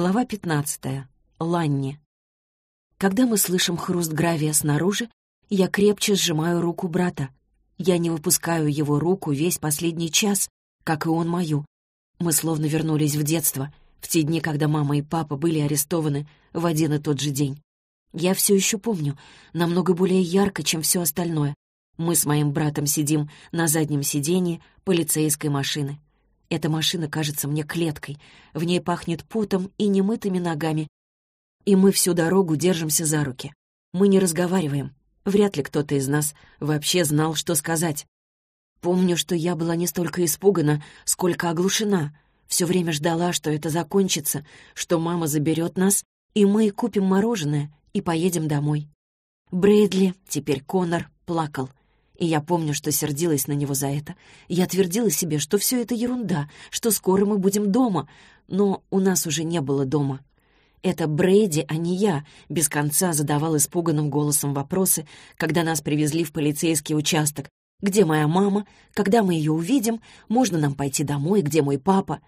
Глава 15. Ланни. Когда мы слышим хруст гравия снаружи, я крепче сжимаю руку брата. Я не выпускаю его руку весь последний час, как и он мою. Мы словно вернулись в детство, в те дни, когда мама и папа были арестованы в один и тот же день. Я все еще помню, намного более ярко, чем все остальное. Мы с моим братом сидим на заднем сиденье полицейской машины. Эта машина кажется мне клеткой. В ней пахнет потом и немытыми ногами. И мы всю дорогу держимся за руки. Мы не разговариваем. Вряд ли кто-то из нас вообще знал, что сказать. Помню, что я была не столько испугана, сколько оглушена. Все время ждала, что это закончится, что мама заберет нас, и мы купим мороженое и поедем домой. Брэдли, теперь Конор, плакал и я помню, что сердилась на него за это. Я твердила себе, что все это ерунда, что скоро мы будем дома, но у нас уже не было дома. Это Брейди, а не я, без конца задавал испуганным голосом вопросы, когда нас привезли в полицейский участок. Где моя мама? Когда мы ее увидим? Можно нам пойти домой? Где мой папа?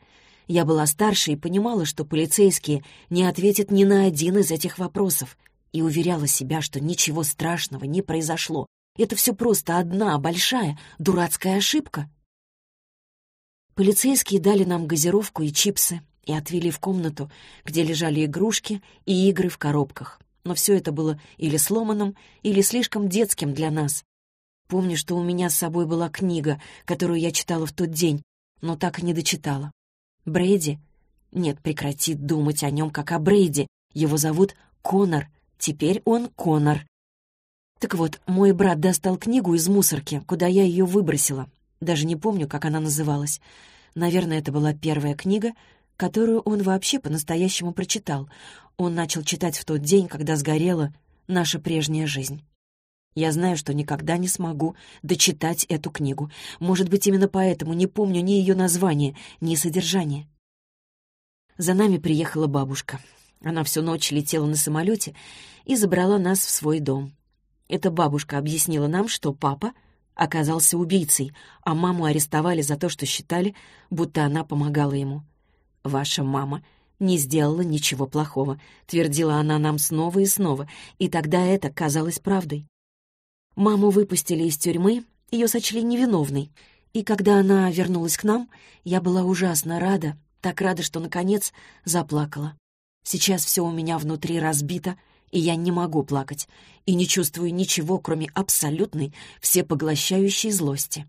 Я была старше и понимала, что полицейские не ответят ни на один из этих вопросов, и уверяла себя, что ничего страшного не произошло, это все просто одна большая дурацкая ошибка. Полицейские дали нам газировку и чипсы и отвели в комнату, где лежали игрушки и игры в коробках. Но все это было или сломанным, или слишком детским для нас. Помню, что у меня с собой была книга, которую я читала в тот день, но так и не дочитала. Брейди? Нет, прекрати думать о нем как о Брейди. Его зовут Конор. Теперь он Конор. Так вот, мой брат достал книгу из мусорки, куда я ее выбросила. Даже не помню, как она называлась. Наверное, это была первая книга, которую он вообще по-настоящему прочитал. Он начал читать в тот день, когда сгорела наша прежняя жизнь. Я знаю, что никогда не смогу дочитать эту книгу. Может быть, именно поэтому не помню ни ее название, ни содержание. За нами приехала бабушка. Она всю ночь летела на самолете и забрала нас в свой дом. Эта бабушка объяснила нам, что папа оказался убийцей, а маму арестовали за то, что считали, будто она помогала ему. «Ваша мама не сделала ничего плохого», — твердила она нам снова и снова, и тогда это казалось правдой. Маму выпустили из тюрьмы, ее сочли невиновной, и когда она вернулась к нам, я была ужасно рада, так рада, что, наконец, заплакала. Сейчас все у меня внутри разбито — и я не могу плакать, и не чувствую ничего, кроме абсолютной, всепоглощающей злости.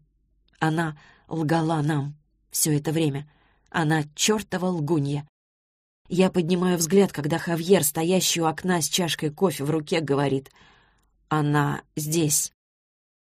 Она лгала нам все это время. Она чертова лгунья. Я поднимаю взгляд, когда Хавьер, стоящий у окна с чашкой кофе в руке, говорит «Она здесь».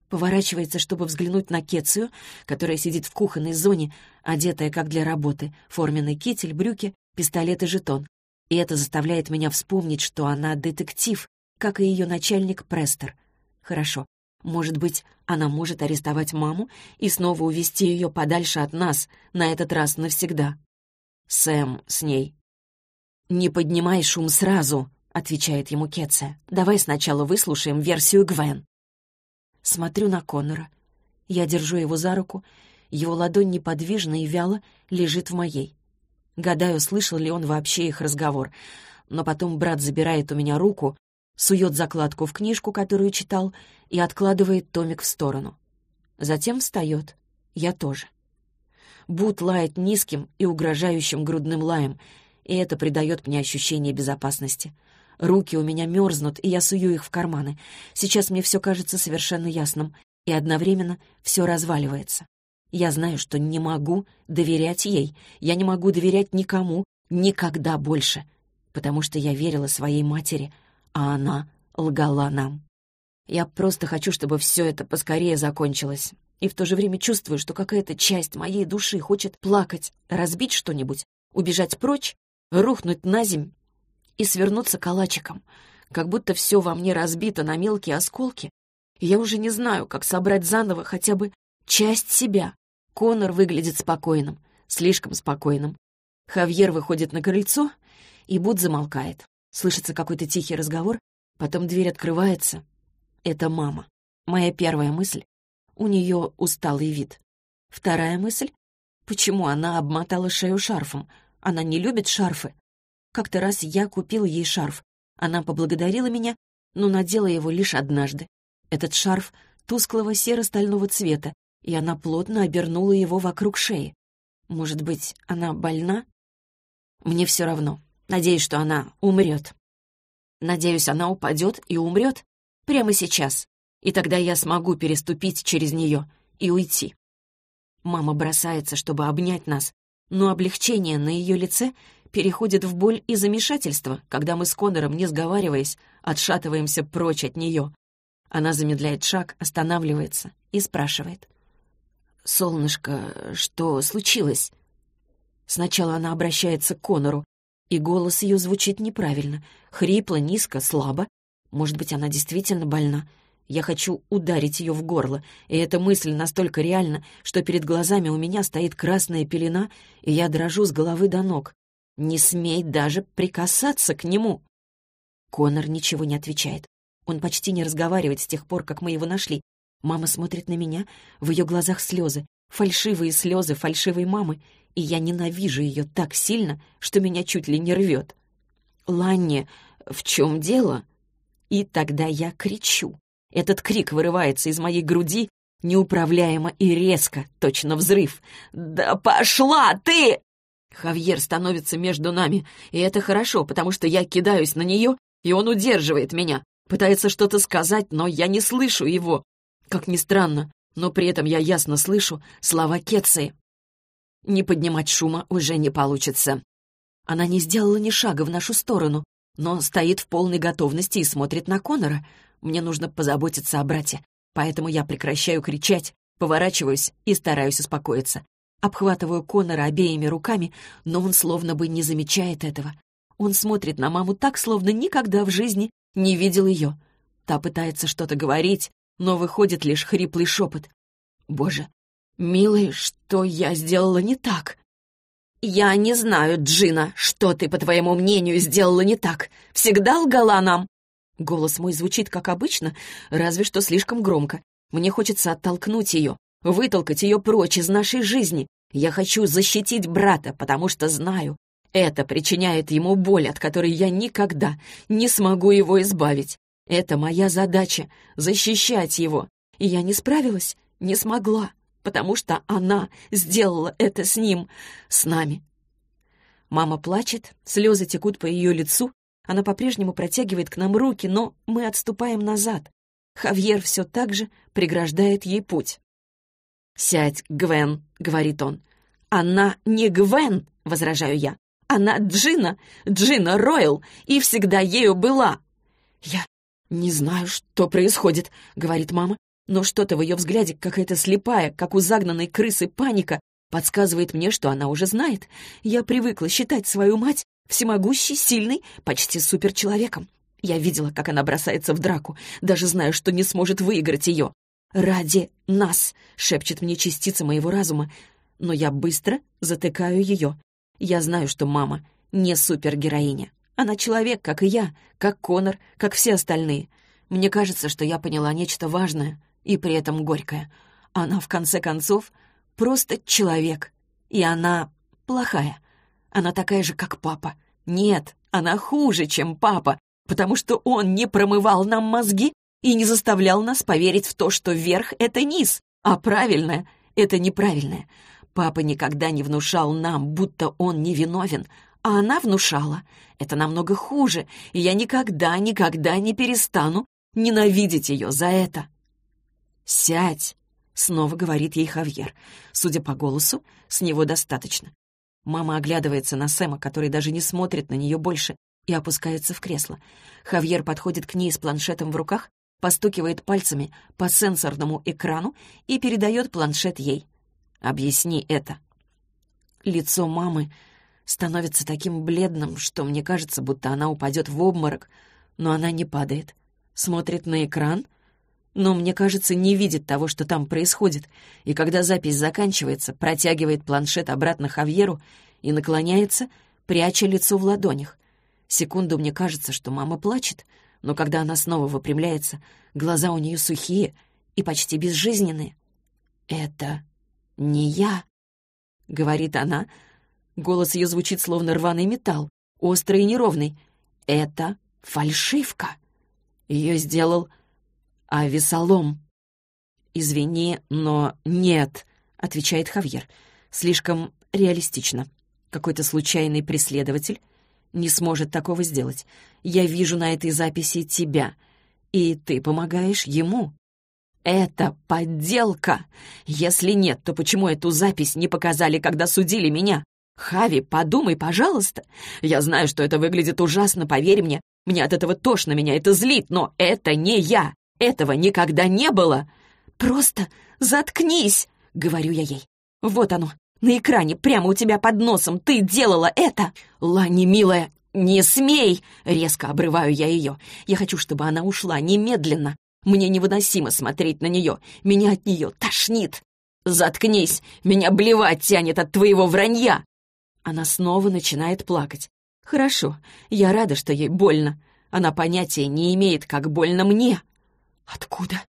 Поворачивается, чтобы взглянуть на Кецию, которая сидит в кухонной зоне, одетая как для работы, форменный китель, брюки, пистолет и жетон и это заставляет меня вспомнить, что она детектив, как и ее начальник Престер. Хорошо, может быть, она может арестовать маму и снова увести ее подальше от нас, на этот раз навсегда. Сэм с ней. «Не поднимай шум сразу», — отвечает ему Кетция. «Давай сначала выслушаем версию Гвен». Смотрю на Коннора. Я держу его за руку, его ладонь неподвижно и вяло лежит в моей. Гадаю, слышал ли он вообще их разговор. Но потом брат забирает у меня руку, сует закладку в книжку, которую читал, и откладывает томик в сторону. Затем встает. Я тоже. Бут лает низким и угрожающим грудным лаем, и это придает мне ощущение безопасности. Руки у меня мерзнут, и я сую их в карманы. Сейчас мне все кажется совершенно ясным, и одновременно все разваливается. Я знаю, что не могу доверять ей. Я не могу доверять никому, никогда больше. Потому что я верила своей матери, а она лгала нам. Я просто хочу, чтобы все это поскорее закончилось. И в то же время чувствую, что какая-то часть моей души хочет плакать, разбить что-нибудь, убежать прочь, рухнуть на земь и свернуться калачиком, как будто все во мне разбито на мелкие осколки, я уже не знаю, как собрать заново хотя бы часть себя. Конор выглядит спокойным, слишком спокойным. Хавьер выходит на крыльцо, и Буд замолкает. Слышится какой-то тихий разговор, потом дверь открывается. Это мама. Моя первая мысль — у нее усталый вид. Вторая мысль — почему она обмотала шею шарфом? Она не любит шарфы. Как-то раз я купил ей шарф. Она поблагодарила меня, но надела его лишь однажды. Этот шарф тусклого серо-стального цвета, и она плотно обернула его вокруг шеи. Может быть, она больна? Мне все равно. Надеюсь, что она умрет. Надеюсь, она упадет и умрет прямо сейчас, и тогда я смогу переступить через нее и уйти. Мама бросается, чтобы обнять нас, но облегчение на ее лице переходит в боль и замешательство, когда мы с Конором, не сговариваясь, отшатываемся прочь от нее. Она замедляет шаг, останавливается и спрашивает. «Солнышко, что случилось?» Сначала она обращается к Конору, и голос ее звучит неправильно, хрипло, низко, слабо. Может быть, она действительно больна. Я хочу ударить ее в горло, и эта мысль настолько реальна, что перед глазами у меня стоит красная пелена, и я дрожу с головы до ног. Не смей даже прикасаться к нему. Конор ничего не отвечает. Он почти не разговаривает с тех пор, как мы его нашли. Мама смотрит на меня, в ее глазах слезы, фальшивые слезы фальшивой мамы, и я ненавижу ее так сильно, что меня чуть ли не рвет. «Ланни, в чем дело?» И тогда я кричу. Этот крик вырывается из моей груди неуправляемо и резко, точно взрыв. «Да пошла ты!» Хавьер становится между нами, и это хорошо, потому что я кидаюсь на нее, и он удерживает меня. Пытается что-то сказать, но я не слышу его. Как ни странно, но при этом я ясно слышу слова Кетсы. Не поднимать шума уже не получится. Она не сделала ни шага в нашу сторону, но стоит в полной готовности и смотрит на Конора. Мне нужно позаботиться о брате, поэтому я прекращаю кричать, поворачиваюсь и стараюсь успокоиться. Обхватываю Конора обеими руками, но он словно бы не замечает этого. Он смотрит на маму так, словно никогда в жизни не видел ее. Та пытается что-то говорить, но выходит лишь хриплый шепот. «Боже, милый, что я сделала не так?» «Я не знаю, Джина, что ты, по твоему мнению, сделала не так. Всегда лгала нам?» Голос мой звучит как обычно, разве что слишком громко. Мне хочется оттолкнуть ее, вытолкать ее прочь из нашей жизни. Я хочу защитить брата, потому что знаю, это причиняет ему боль, от которой я никогда не смогу его избавить. Это моя задача — защищать его. И я не справилась, не смогла, потому что она сделала это с ним, с нами. Мама плачет, слезы текут по ее лицу, она по-прежнему протягивает к нам руки, но мы отступаем назад. Хавьер все так же преграждает ей путь. «Сядь, Гвен», — говорит он. «Она не Гвен», — возражаю я. Она Джина, Джина Ройл, и всегда ею была. Я не знаю, что происходит, говорит мама, но что-то в ее взгляде какая-то слепая, как у загнанной крысы паника, подсказывает мне, что она уже знает. Я привыкла считать свою мать всемогущей, сильной, почти суперчеловеком. Я видела, как она бросается в драку, даже знаю, что не сможет выиграть ее. «Ради нас!» — шепчет мне частица моего разума, но я быстро затыкаю ее. Я знаю, что мама не супергероиня. Она человек, как и я, как Конор, как все остальные. Мне кажется, что я поняла нечто важное и при этом горькое. Она, в конце концов, просто человек. И она плохая. Она такая же, как папа. Нет, она хуже, чем папа, потому что он не промывал нам мозги и не заставлял нас поверить в то, что верх — это низ, а правильное — это неправильное. Папа никогда не внушал нам, будто он невиновен, а она внушала. Это намного хуже, и я никогда, никогда не перестану ненавидеть ее за это. «Сядь!» — снова говорит ей Хавьер. Судя по голосу, с него достаточно. Мама оглядывается на Сэма, который даже не смотрит на нее больше, и опускается в кресло. Хавьер подходит к ней с планшетом в руках, постукивает пальцами по сенсорному экрану и передает планшет ей. Объясни это». Лицо мамы становится таким бледным, что мне кажется, будто она упадет в обморок, но она не падает. Смотрит на экран, но, мне кажется, не видит того, что там происходит, и когда запись заканчивается, протягивает планшет обратно Хавьеру и наклоняется, пряча лицо в ладонях. Секунду мне кажется, что мама плачет, но когда она снова выпрямляется, глаза у нее сухие и почти безжизненные. Это «Не я», — говорит она. Голос ее звучит словно рваный металл. острый и неровный. Это фальшивка. Ее сделал Авесолом. «Извини, но нет», — отвечает Хавьер. «Слишком реалистично. Какой-то случайный преследователь не сможет такого сделать. Я вижу на этой записи тебя, и ты помогаешь ему». «Это подделка! Если нет, то почему эту запись не показали, когда судили меня? Хави, подумай, пожалуйста. Я знаю, что это выглядит ужасно, поверь мне. Мне от этого тошно, меня это злит, но это не я. Этого никогда не было. Просто заткнись, говорю я ей. Вот оно, на экране, прямо у тебя под носом. Ты делала это. Лани, милая, не смей! Резко обрываю я ее. Я хочу, чтобы она ушла немедленно. Мне невыносимо смотреть на нее. Меня от нее тошнит. Заткнись, меня блевать тянет от твоего вранья. Она снова начинает плакать. «Хорошо, я рада, что ей больно. Она понятия не имеет, как больно мне». «Откуда?»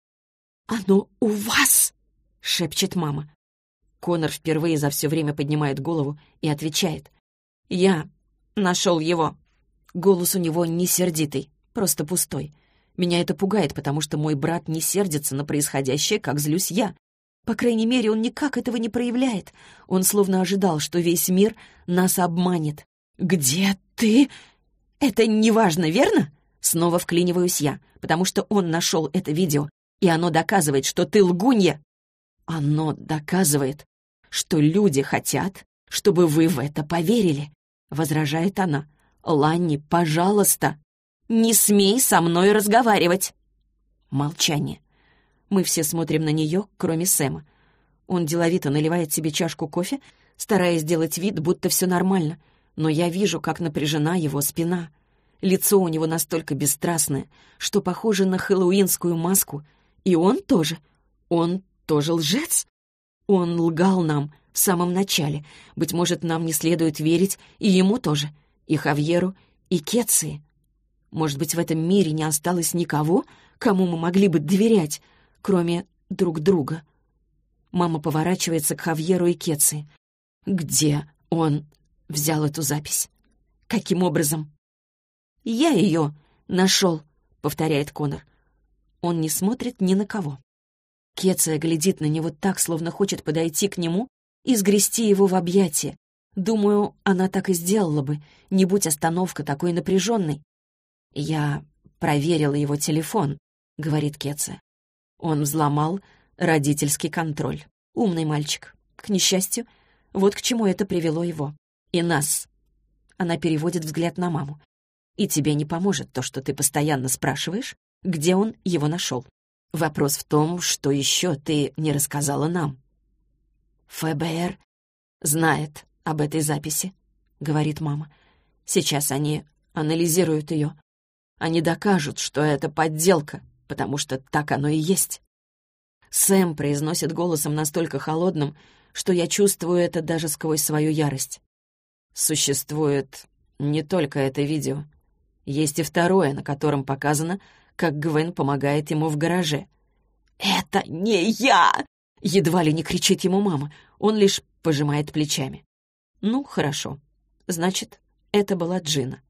«Оно у вас?» — шепчет мама. Конор впервые за все время поднимает голову и отвечает. «Я нашел его». Голос у него не сердитый, просто пустой. Меня это пугает, потому что мой брат не сердится на происходящее, как злюсь я. По крайней мере, он никак этого не проявляет. Он словно ожидал, что весь мир нас обманет. «Где ты?» «Это неважно, верно?» Снова вклиниваюсь я, потому что он нашел это видео, и оно доказывает, что ты лгунья. Оно доказывает, что люди хотят, чтобы вы в это поверили, — возражает она. «Ланни, пожалуйста, не смей со мной разговаривать!» Молчание. Мы все смотрим на нее, кроме Сэма. Он деловито наливает себе чашку кофе, стараясь сделать вид, будто все нормально, но я вижу, как напряжена его спина. Лицо у него настолько бесстрастное, что похоже на хэллоуинскую маску. И он тоже. Он тоже лжец. Он лгал нам в самом начале. Быть может, нам не следует верить и ему тоже, и Хавьеру, и Кетции. Может быть, в этом мире не осталось никого, кому мы могли бы доверять, кроме друг друга. Мама поворачивается к Хавьеру и Кеции. Где он взял эту запись? Каким образом? «Я ее нашел», — повторяет Конор. Он не смотрит ни на кого. Кеция глядит на него так, словно хочет подойти к нему и сгрести его в объятия. Думаю, она так и сделала бы, не будь остановка такой напряженной. «Я проверила его телефон», — говорит Кеция. Он взломал родительский контроль. Умный мальчик. К несчастью, вот к чему это привело его. И нас. Она переводит взгляд на маму. И тебе не поможет то, что ты постоянно спрашиваешь, где он его нашел. Вопрос в том, что еще ты не рассказала нам. ФБР знает об этой записи, говорит мама. Сейчас они анализируют ее. Они докажут, что это подделка, потому что так оно и есть. Сэм произносит голосом настолько холодным, что я чувствую это даже сквозь свою ярость. Существует не только это видео. Есть и второе, на котором показано, как Гвен помогает ему в гараже. «Это не я!» — едва ли не кричит ему мама. Он лишь пожимает плечами. «Ну, хорошо. Значит, это была Джина».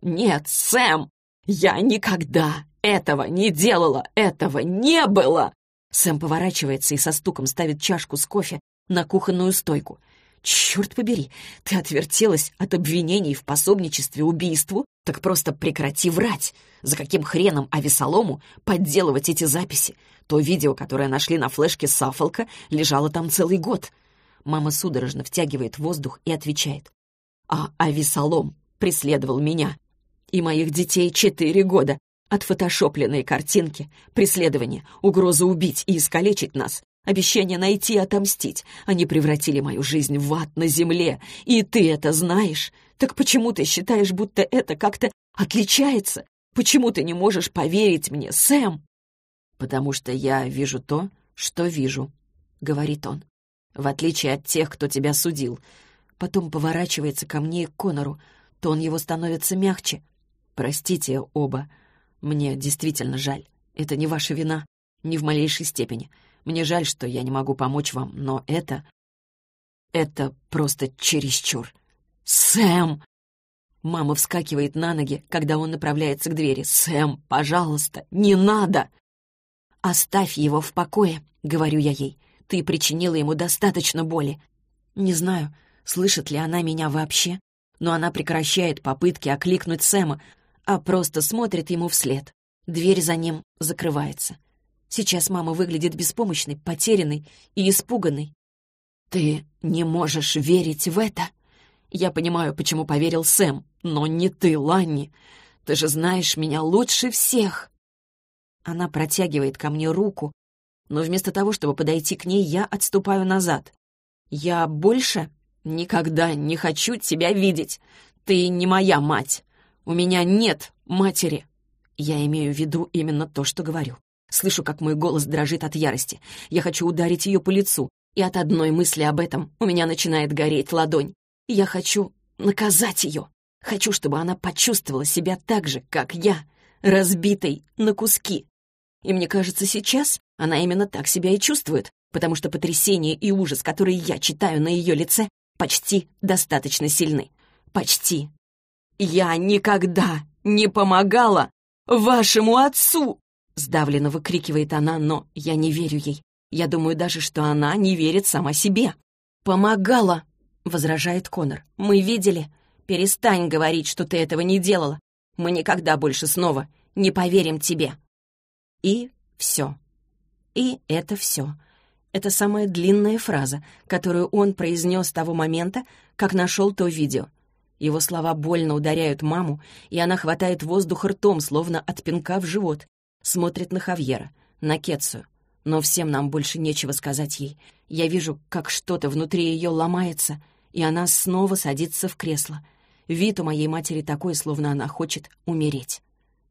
«Нет, Сэм! Я никогда этого не делала! Этого не было!» Сэм поворачивается и со стуком ставит чашку с кофе на кухонную стойку. «Черт побери, ты отвертелась от обвинений в пособничестве убийству? Так просто прекрати врать! За каким хреном Авесолому подделывать эти записи? То видео, которое нашли на флешке Саффолка, лежало там целый год». Мама судорожно втягивает воздух и отвечает. «А Авесолом преследовал меня и моих детей четыре года, Отфотошопленные картинки, преследование, угроза убить и искалечить нас, обещание найти и отомстить. Они превратили мою жизнь в ад на земле. И ты это знаешь. Так почему ты считаешь, будто это как-то отличается? Почему ты не можешь поверить мне, Сэм? Потому что я вижу то, что вижу, — говорит он. В отличие от тех, кто тебя судил. Потом поворачивается ко мне и к Конору. Тон его становится мягче. Простите оба. Мне действительно жаль. Это не ваша вина, ни в малейшей степени. Мне жаль, что я не могу помочь вам, но это... Это просто чересчур. Сэм! Мама вскакивает на ноги, когда он направляется к двери. «Сэм, пожалуйста, не надо!» «Оставь его в покое», — говорю я ей. «Ты причинила ему достаточно боли». Не знаю, слышит ли она меня вообще, но она прекращает попытки окликнуть Сэма, а просто смотрит ему вслед. Дверь за ним закрывается. Сейчас мама выглядит беспомощной, потерянной и испуганной. «Ты не можешь верить в это?» «Я понимаю, почему поверил Сэм, но не ты, Ланни. Ты же знаешь меня лучше всех!» Она протягивает ко мне руку, но вместо того, чтобы подойти к ней, я отступаю назад. «Я больше никогда не хочу тебя видеть. Ты не моя мать. У меня нет матери». Я имею в виду именно то, что говорю. Слышу, как мой голос дрожит от ярости. Я хочу ударить ее по лицу, и от одной мысли об этом у меня начинает гореть ладонь. Я хочу наказать ее. Хочу, чтобы она почувствовала себя так же, как я, разбитой на куски. И мне кажется, сейчас она именно так себя и чувствует, потому что потрясение и ужас, которые я читаю на ее лице, почти достаточно сильны. Почти. «Я никогда не помогала вашему отцу!» Сдавленно выкрикивает она, но я не верю ей. Я думаю даже, что она не верит сама себе. «Помогала!» — возражает Конор. «Мы видели. Перестань говорить, что ты этого не делала. Мы никогда больше снова не поверим тебе». И все. И это все. Это самая длинная фраза, которую он произнес с того момента, как нашел то видео. Его слова больно ударяют маму, и она хватает воздух ртом, словно от пинка в живот. Смотрит на Хавьера, на Кетсу. Но всем нам больше нечего сказать ей. Я вижу, как что-то внутри ее ломается, и она снова садится в кресло. Вид у моей матери такой, словно она хочет умереть.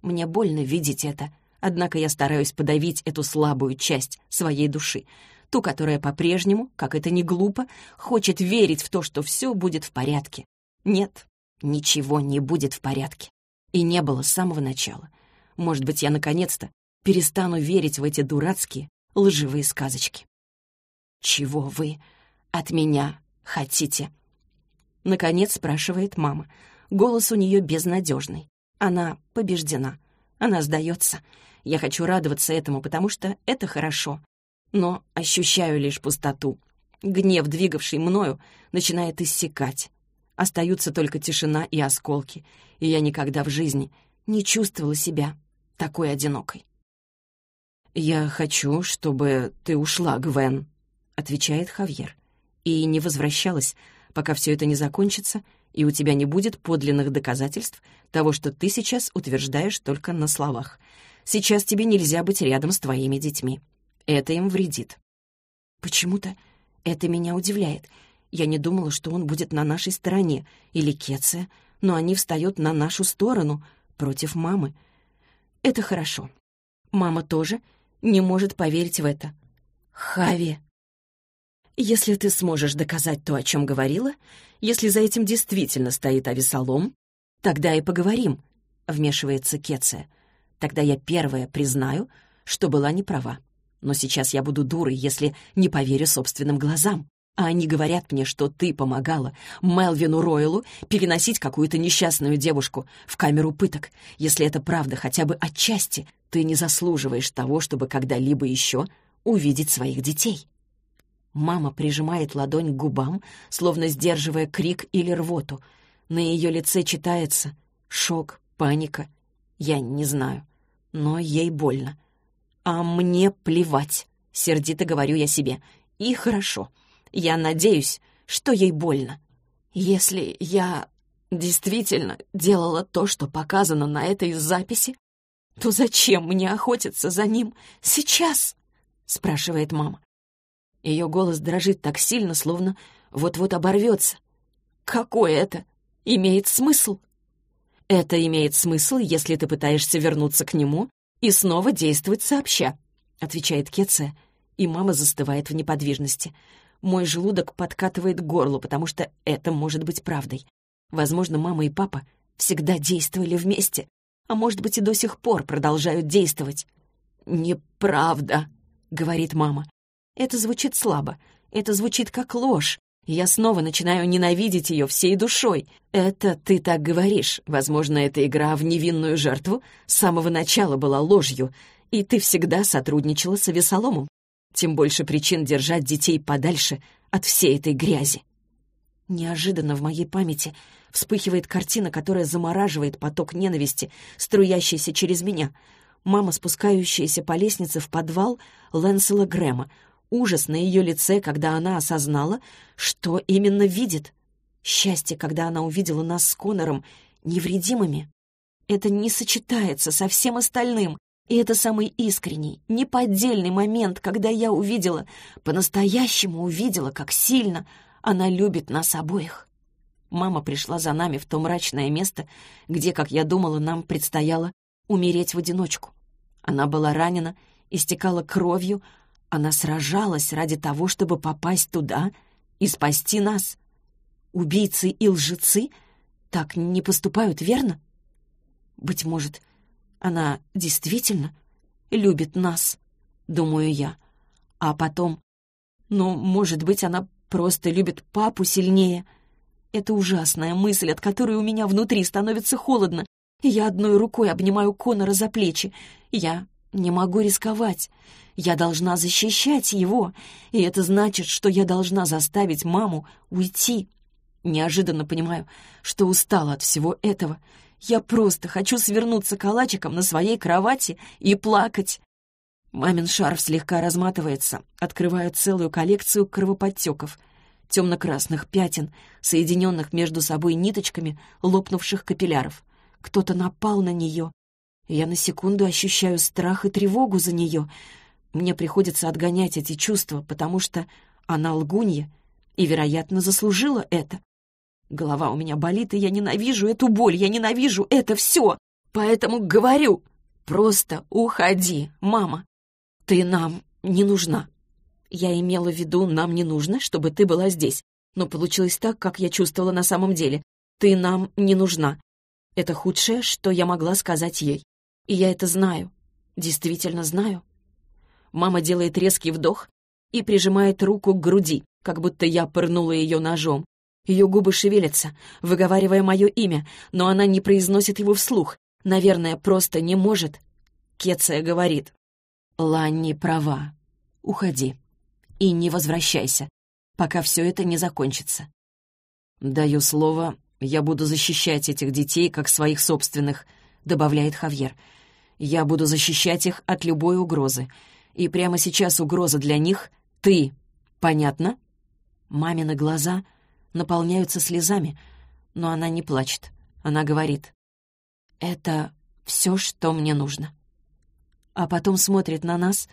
Мне больно видеть это, Однако я стараюсь подавить эту слабую часть своей души, ту, которая по-прежнему, как это не глупо, хочет верить в то, что все будет в порядке. Нет, ничего не будет в порядке. И не было с самого начала. Может быть, я наконец-то перестану верить в эти дурацкие, лживые сказочки. «Чего вы от меня хотите?» Наконец спрашивает мама. Голос у нее безнадежный. Она побеждена. Она сдается. Я хочу радоваться этому, потому что это хорошо. Но ощущаю лишь пустоту. Гнев, двигавший мною, начинает иссякать. Остаются только тишина и осколки, и я никогда в жизни не чувствовала себя такой одинокой. «Я хочу, чтобы ты ушла, Гвен», — отвечает Хавьер, «и не возвращалась, пока все это не закончится, и у тебя не будет подлинных доказательств того, что ты сейчас утверждаешь только на словах. Сейчас тебе нельзя быть рядом с твоими детьми. Это им вредит. Почему-то это меня удивляет. Я не думала, что он будет на нашей стороне, или Кеция, но они встают на нашу сторону, против мамы. Это хорошо. Мама тоже не может поверить в это. Хави. Если ты сможешь доказать то, о чем говорила, если за этим действительно стоит Авесолом, тогда и поговорим, — вмешивается Кеция. Тогда я первая признаю, что была не права. Но сейчас я буду дурой, если не поверю собственным глазам. А они говорят мне, что ты помогала Мелвину Ройлу переносить какую-то несчастную девушку в камеру пыток. Если это правда хотя бы отчасти, ты не заслуживаешь того, чтобы когда-либо еще увидеть своих детей. Мама прижимает ладонь к губам, словно сдерживая крик или рвоту. На ее лице читается шок, паника. Я не знаю но ей больно. «А мне плевать», — сердито говорю я себе. «И хорошо. Я надеюсь, что ей больно. Если я действительно делала то, что показано на этой записи, то зачем мне охотиться за ним сейчас?» — спрашивает мама. Ее голос дрожит так сильно, словно вот-вот оборвется. «Какой это имеет смысл?» Это имеет смысл, если ты пытаешься вернуться к нему и снова действовать сообща», — отвечает Кеция, и мама застывает в неподвижности. Мой желудок подкатывает к горлу, потому что это может быть правдой. Возможно, мама и папа всегда действовали вместе, а может быть и до сих пор продолжают действовать. «Неправда», — говорит мама. Это звучит слабо, это звучит как ложь, Я снова начинаю ненавидеть ее всей душой. Это ты так говоришь. Возможно, эта игра в невинную жертву с самого начала была ложью, и ты всегда сотрудничала с Авесоломом. Тем больше причин держать детей подальше от всей этой грязи. Неожиданно в моей памяти вспыхивает картина, которая замораживает поток ненависти, струящийся через меня. Мама, спускающаяся по лестнице в подвал Лэнсела Грэма. Ужас на ее лице, когда она осознала, что именно видит. Счастье, когда она увидела нас с Конором невредимыми. Это не сочетается со всем остальным. И это самый искренний, неподдельный момент, когда я увидела, по-настоящему увидела, как сильно она любит нас обоих. Мама пришла за нами в то мрачное место, где, как я думала, нам предстояло умереть в одиночку. Она была ранена, истекала кровью, она сражалась ради того, чтобы попасть туда и спасти нас. Убийцы и лжецы так не поступают, верно? Быть может, она действительно любит нас, думаю я. А потом, ну, может быть, она просто любит папу сильнее. Это ужасная мысль, от которой у меня внутри становится холодно. Я одной рукой обнимаю Конора за плечи. Я не могу рисковать. Я должна защищать его, и это значит, что я должна заставить маму уйти. Неожиданно понимаю, что устала от всего этого — я просто хочу свернуться калачиком на своей кровати и плакать. Мамин шарф слегка разматывается, открывая целую коллекцию кровоподтеков, темно-красных пятен, соединенных между собой ниточками лопнувших капилляров. Кто-то напал на нее. Я на секунду ощущаю страх и тревогу за нее. Мне приходится отгонять эти чувства, потому что она лгунья и, вероятно, заслужила это. Голова у меня болит, и я ненавижу эту боль, я ненавижу это все. Поэтому говорю, просто уходи, мама. Ты нам не нужна. Я имела в виду, нам не нужно, чтобы ты была здесь. Но получилось так, как я чувствовала на самом деле. Ты нам не нужна. Это худшее, что я могла сказать ей. И я это знаю. Действительно знаю. Мама делает резкий вдох и прижимает руку к груди, как будто я пырнула ее ножом. Ее губы шевелятся, выговаривая мое имя, но она не произносит его вслух. Наверное, просто не может. Кеция говорит. «Ланни права. Уходи. И не возвращайся, пока все это не закончится». «Даю слово, я буду защищать этих детей как своих собственных», — добавляет Хавьер. «Я буду защищать их от любой угрозы. И прямо сейчас угроза для них — ты. Понятно?» Мамины глаза — наполняются слезами, но она не плачет. Она говорит, «Это все, что мне нужно». А потом смотрит на нас,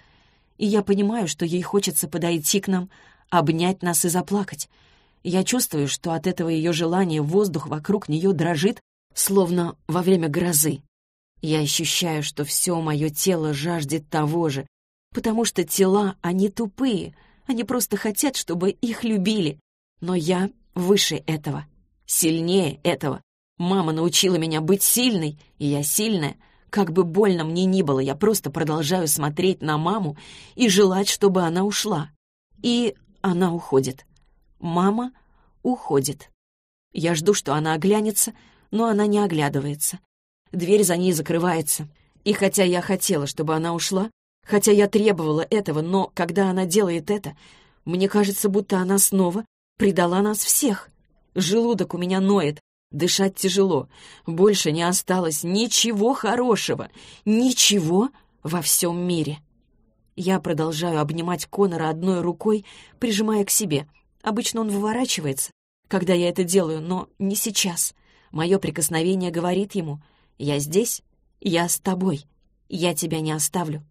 и я понимаю, что ей хочется подойти к нам, обнять нас и заплакать. Я чувствую, что от этого ее желания воздух вокруг нее дрожит, словно во время грозы. Я ощущаю, что все мое тело жаждет того же, потому что тела, они тупые, они просто хотят, чтобы их любили. Но я выше этого, сильнее этого. Мама научила меня быть сильной, и я сильная. Как бы больно мне ни было, я просто продолжаю смотреть на маму и желать, чтобы она ушла. И она уходит. Мама уходит. Я жду, что она оглянется, но она не оглядывается. Дверь за ней закрывается. И хотя я хотела, чтобы она ушла, хотя я требовала этого, но когда она делает это, мне кажется, будто она снова предала нас всех. Желудок у меня ноет, дышать тяжело. Больше не осталось ничего хорошего, ничего во всем мире. Я продолжаю обнимать Конора одной рукой, прижимая к себе. Обычно он выворачивается, когда я это делаю, но не сейчас. Мое прикосновение говорит ему «Я здесь, я с тобой, я тебя не оставлю».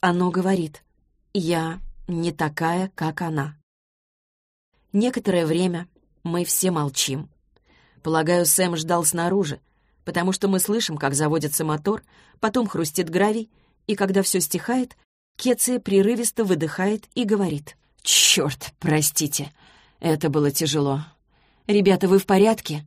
Оно говорит «Я не такая, как она». Некоторое время мы все молчим. Полагаю, Сэм ждал снаружи, потому что мы слышим, как заводится мотор, потом хрустит гравий, и когда все стихает, Кеция прерывисто выдыхает и говорит. «Черт, простите, это было тяжело. Ребята, вы в порядке?»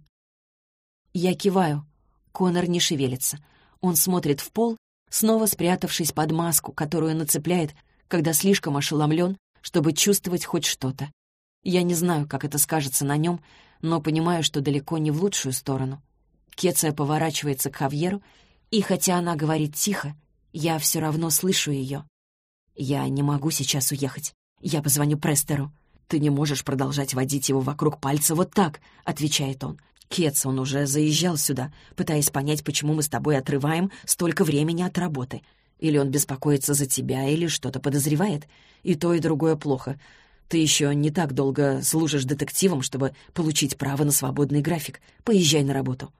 Я киваю. Конор не шевелится. Он смотрит в пол, снова спрятавшись под маску, которую нацепляет, когда слишком ошеломлен, чтобы чувствовать хоть что-то. Я не знаю, как это скажется на нем, но понимаю, что далеко не в лучшую сторону. Кеция поворачивается к Хавьеру, и хотя она говорит тихо, я все равно слышу ее. «Я не могу сейчас уехать. Я позвоню Престеру». «Ты не можешь продолжать водить его вокруг пальца вот так», — отвечает он. «Кец, он уже заезжал сюда, пытаясь понять, почему мы с тобой отрываем столько времени от работы. Или он беспокоится за тебя, или что-то подозревает. И то, и другое плохо. Ты еще не так долго служишь детективом, чтобы получить право на свободный график. Поезжай на работу».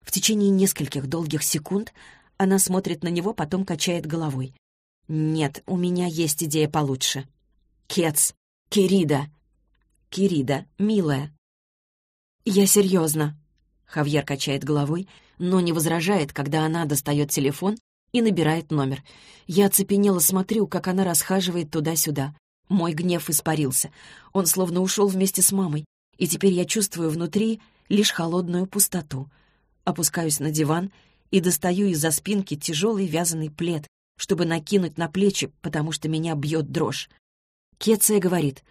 В течение нескольких долгих секунд она смотрит на него, потом качает головой. «Нет, у меня есть идея получше». «Кец! Кирида!» «Кирида, милая!» «Я серьезно!» Хавьер качает головой, но не возражает, когда она достает телефон и набирает номер. Я оцепенело смотрю, как она расхаживает туда-сюда. Мой гнев испарился. Он словно ушел вместе с мамой, и теперь я чувствую внутри лишь холодную пустоту. Опускаюсь на диван и достаю из-за спинки тяжелый вязаный плед, чтобы накинуть на плечи, потому что меня бьет дрожь. Кеция говорит,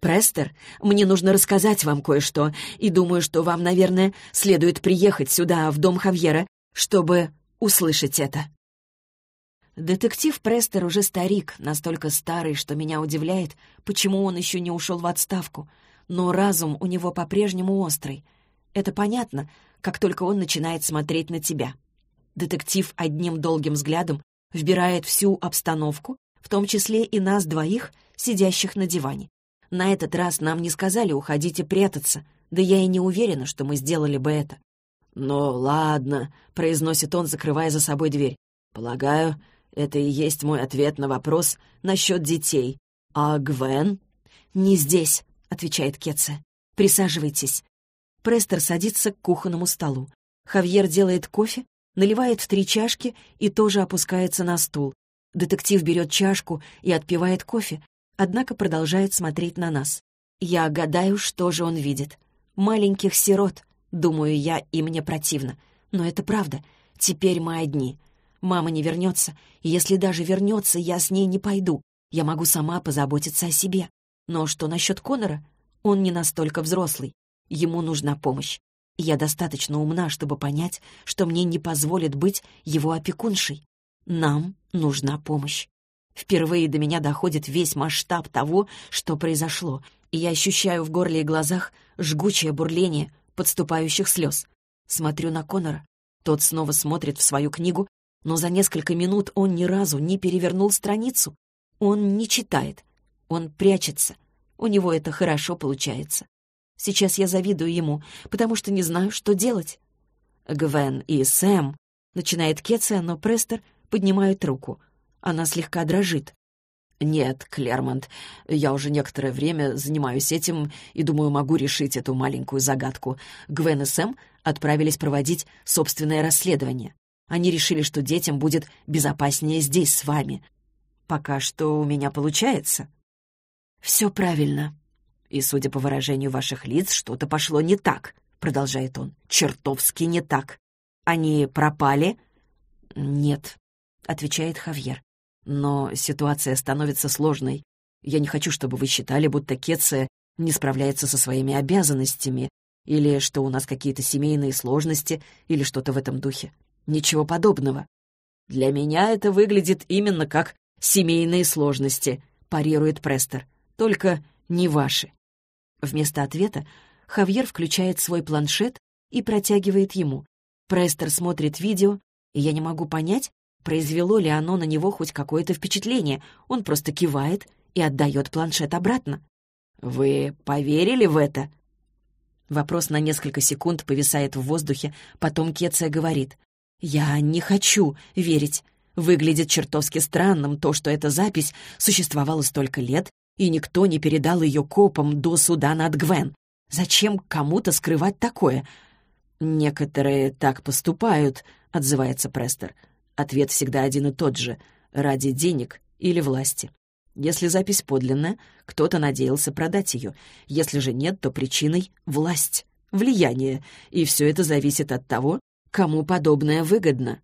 «Престер, мне нужно рассказать вам кое-что, и думаю, что вам, наверное, следует приехать сюда, в дом Хавьера, чтобы услышать это». Детектив Престер уже старик, настолько старый, что меня удивляет, почему он еще не ушел в отставку. Но разум у него по-прежнему острый. Это понятно, как только он начинает смотреть на тебя. Детектив одним долгим взглядом вбирает всю обстановку, в том числе и нас двоих, сидящих на диване. На этот раз нам не сказали уходить и прятаться, да я и не уверена, что мы сделали бы это. «Ну, ладно», — произносит он, закрывая за собой дверь. «Полагаю, это и есть мой ответ на вопрос насчет детей. А Гвен?» «Не здесь», — отвечает Кетце. «Присаживайтесь». Престер садится к кухонному столу. Хавьер делает кофе, наливает в три чашки и тоже опускается на стул. Детектив берет чашку и отпивает кофе, однако продолжает смотреть на нас. Я гадаю, что же он видит. Маленьких сирот, думаю я, и мне противно. Но это правда. Теперь мы одни. Мама не вернется, и если даже вернется, я с ней не пойду. Я могу сама позаботиться о себе. Но что насчет Конора? Он не настолько взрослый. Ему нужна помощь. Я достаточно умна, чтобы понять, что мне не позволит быть его опекуншей. Нам нужна помощь. Впервые до меня доходит весь масштаб того, что произошло, и я ощущаю в горле и глазах жгучее бурление подступающих слез. Смотрю на Конора. Тот снова смотрит в свою книгу, но за несколько минут он ни разу не перевернул страницу. Он не читает. Он прячется. У него это хорошо получается. Сейчас я завидую ему, потому что не знаю, что делать. Гвен и Сэм, начинает Кетция, но Престер поднимает руку. Она слегка дрожит. «Нет, Клермонт, я уже некоторое время занимаюсь этим и думаю, могу решить эту маленькую загадку. Гвен и Сэм отправились проводить собственное расследование. Они решили, что детям будет безопаснее здесь с вами. Пока что у меня получается». «Все правильно», «И, судя по выражению ваших лиц, что-то пошло не так», — продолжает он. «Чертовски не так. Они пропали?» «Нет», — отвечает Хавьер. «Но ситуация становится сложной. Я не хочу, чтобы вы считали, будто Кетция не справляется со своими обязанностями, или что у нас какие-то семейные сложности, или что-то в этом духе. Ничего подобного. Для меня это выглядит именно как семейные сложности», — парирует Престер. «Только не ваши». Вместо ответа Хавьер включает свой планшет и протягивает ему. Престер смотрит видео, и я не могу понять, произвело ли оно на него хоть какое-то впечатление. Он просто кивает и отдает планшет обратно. «Вы поверили в это?» Вопрос на несколько секунд повисает в воздухе, потом Кеция говорит. «Я не хочу верить. Выглядит чертовски странным то, что эта запись существовала столько лет и никто не передал ее копам до суда над Гвен. Зачем кому-то скрывать такое? «Некоторые так поступают», — отзывается Престер. Ответ всегда один и тот же — ради денег или власти. Если запись подлинная, кто-то надеялся продать ее. Если же нет, то причиной — власть, влияние, и все это зависит от того, кому подобное выгодно.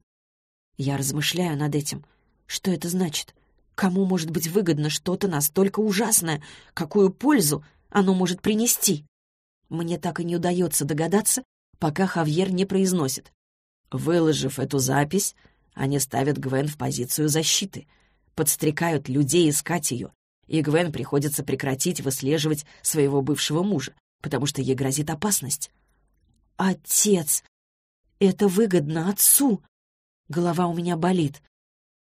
Я размышляю над этим. Что это значит? Кому может быть выгодно что-то настолько ужасное? Какую пользу оно может принести? Мне так и не удается догадаться, пока Хавьер не произносит. Выложив эту запись, они ставят Гвен в позицию защиты, подстрекают людей искать ее, и Гвен приходится прекратить выслеживать своего бывшего мужа, потому что ей грозит опасность. «Отец! Это выгодно отцу!» Голова у меня болит.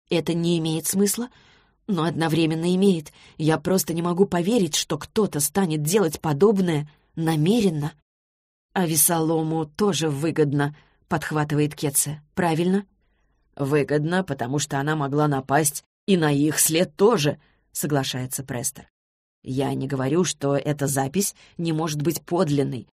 Это не имеет смысла, но одновременно имеет. Я просто не могу поверить, что кто-то станет делать подобное намеренно. А Весолому тоже выгодно, подхватывает Кетце. Правильно? Выгодно, потому что она могла напасть и на их след тоже, соглашается Престер. Я не говорю, что эта запись не может быть подлинной.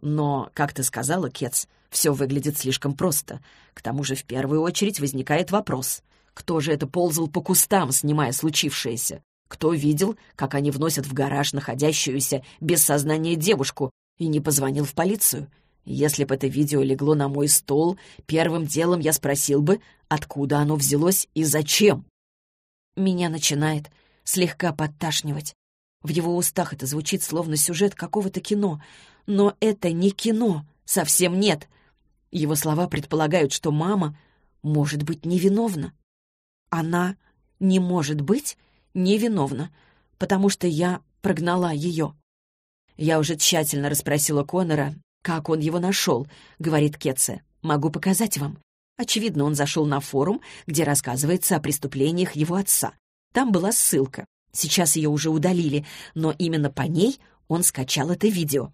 Но, как ты сказала, Кец, все выглядит слишком просто. К тому же в первую очередь возникает вопрос. Кто же это ползал по кустам, снимая случившееся? Кто видел, как они вносят в гараж находящуюся без сознания девушку и не позвонил в полицию? Если бы это видео легло на мой стол, первым делом я спросил бы, откуда оно взялось и зачем. Меня начинает слегка подташнивать. В его устах это звучит словно сюжет какого-то кино. Но это не кино, совсем нет. Его слова предполагают, что мама может быть невиновна. Она не может быть невиновна, потому что я прогнала ее. Я уже тщательно расспросила Конора, как он его нашел, говорит Кетце. Могу показать вам. Очевидно, он зашел на форум, где рассказывается о преступлениях его отца. Там была ссылка. Сейчас ее уже удалили, но именно по ней он скачал это видео.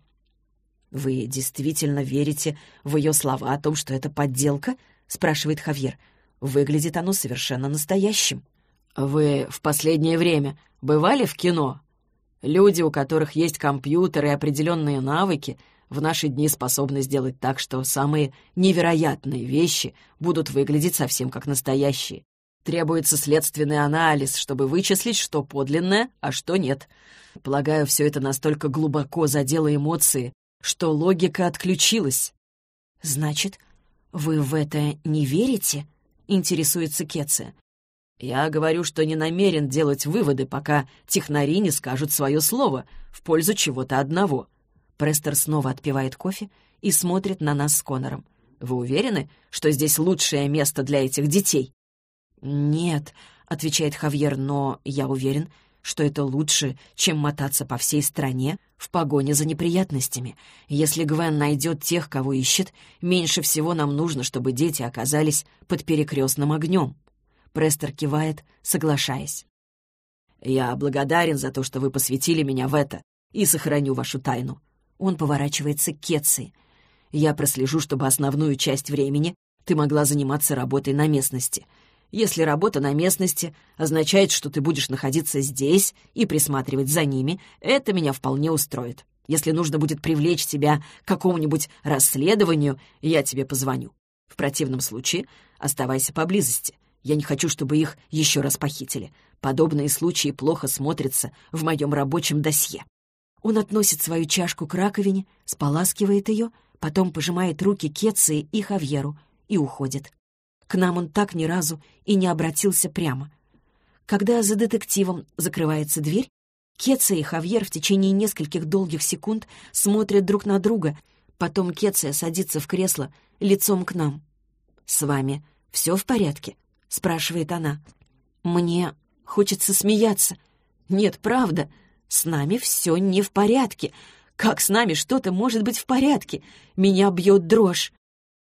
«Вы действительно верите в ее слова о том, что это подделка?» — спрашивает Хавьер. «Выглядит оно совершенно настоящим». «Вы в последнее время бывали в кино? Люди, у которых есть компьютеры и определенные навыки, в наши дни способны сделать так, что самые невероятные вещи будут выглядеть совсем как настоящие. Требуется следственный анализ, чтобы вычислить, что подлинное, а что нет. Полагаю, все это настолько глубоко задело эмоции, что логика отключилась. «Значит, вы в это не верите?» — интересуется Кеция. «Я говорю, что не намерен делать выводы, пока технари не скажут свое слово в пользу чего-то одного». Престер снова отпивает кофе и смотрит на нас с Конором. «Вы уверены, что здесь лучшее место для этих детей?» «Нет», — отвечает Хавьер, «но я уверен, что это лучше, чем мотаться по всей стране в погоне за неприятностями. Если Гвен найдет тех, кого ищет, меньше всего нам нужно, чтобы дети оказались под перекрестным огнем». Престер кивает, соглашаясь. «Я благодарен за то, что вы посвятили меня в это, и сохраню вашу тайну». Он поворачивается к Кетси. «Я прослежу, чтобы основную часть времени ты могла заниматься работой на местности. Если работа на местности означает, что ты будешь находиться здесь и присматривать за ними, это меня вполне устроит. Если нужно будет привлечь тебя к какому-нибудь расследованию, я тебе позвоню. В противном случае оставайся поблизости. Я не хочу, чтобы их еще раз похитили. Подобные случаи плохо смотрятся в моем рабочем досье. Он относит свою чашку к раковине, споласкивает ее, потом пожимает руки Кетции и Хавьеру и уходит. К нам он так ни разу и не обратился прямо. Когда за детективом закрывается дверь, Кетция и Хавьер в течение нескольких долгих секунд смотрят друг на друга, потом Кетция садится в кресло лицом к нам. «С вами все в порядке?» — спрашивает она. «Мне хочется смеяться. Нет, правда, с нами все не в порядке. Как с нами что-то может быть в порядке? Меня бьет дрожь.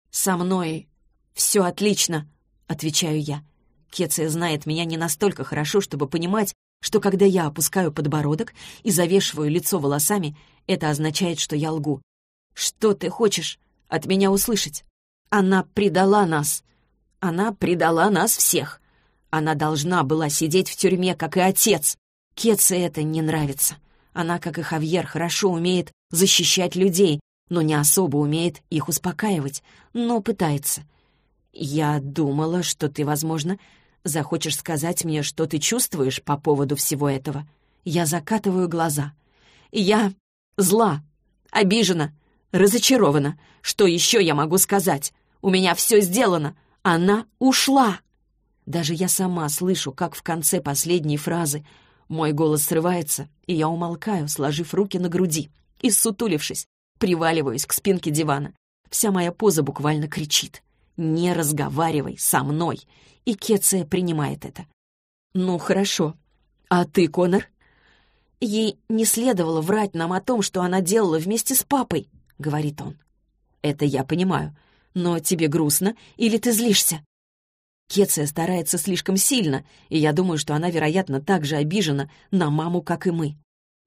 Со мной «Все отлично», — отвечаю я. Кеция знает меня не настолько хорошо, чтобы понимать, что когда я опускаю подбородок и завешиваю лицо волосами, это означает, что я лгу. «Что ты хочешь от меня услышать? Она предала нас. Она предала нас всех. Она должна была сидеть в тюрьме, как и отец. Кеце это не нравится. Она, как и Хавьер, хорошо умеет защищать людей, но не особо умеет их успокаивать, но пытается. «Я думала, что ты, возможно, захочешь сказать мне, что ты чувствуешь по поводу всего этого». Я закатываю глаза. «Я зла, обижена, разочарована. Что еще я могу сказать? У меня все сделано. Она ушла». Даже я сама слышу, как в конце последней фразы Мой голос срывается, и я умолкаю, сложив руки на груди и сутулившись, приваливаюсь к спинке дивана. Вся моя поза буквально кричит. «Не разговаривай со мной!» И Кеция принимает это. «Ну, хорошо. А ты, Конор?» «Ей не следовало врать нам о том, что она делала вместе с папой», — говорит он. «Это я понимаю. Но тебе грустно или ты злишься?» Кеция старается слишком сильно, и я думаю, что она, вероятно, так же обижена на маму, как и мы.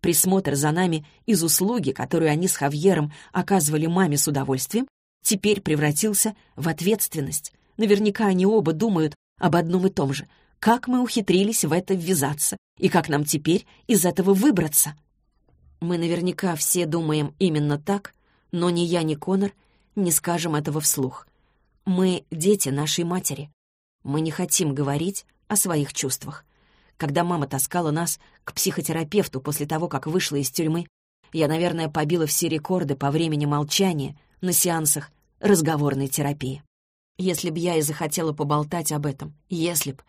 Присмотр за нами из услуги, которую они с Хавьером оказывали маме с удовольствием, теперь превратился в ответственность. Наверняка они оба думают об одном и том же. Как мы ухитрились в это ввязаться, и как нам теперь из этого выбраться? Мы наверняка все думаем именно так, но ни я, ни Конор не скажем этого вслух. Мы — дети нашей матери. Мы не хотим говорить о своих чувствах. Когда мама таскала нас к психотерапевту после того, как вышла из тюрьмы, я, наверное, побила все рекорды по времени молчания на сеансах разговорной терапии. Если б я и захотела поболтать об этом, если б,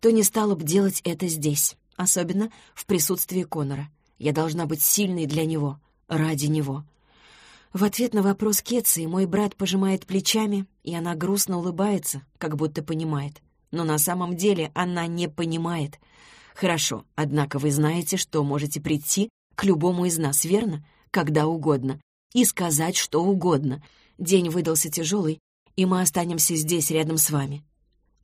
то не стала бы делать это здесь, особенно в присутствии Конора. Я должна быть сильной для него, ради него. В ответ на вопрос Кетси мой брат пожимает плечами, и она грустно улыбается, как будто понимает. Но на самом деле она не понимает — Хорошо, однако вы знаете, что можете прийти к любому из нас, верно? Когда угодно. И сказать что угодно. День выдался тяжелый, и мы останемся здесь рядом с вами.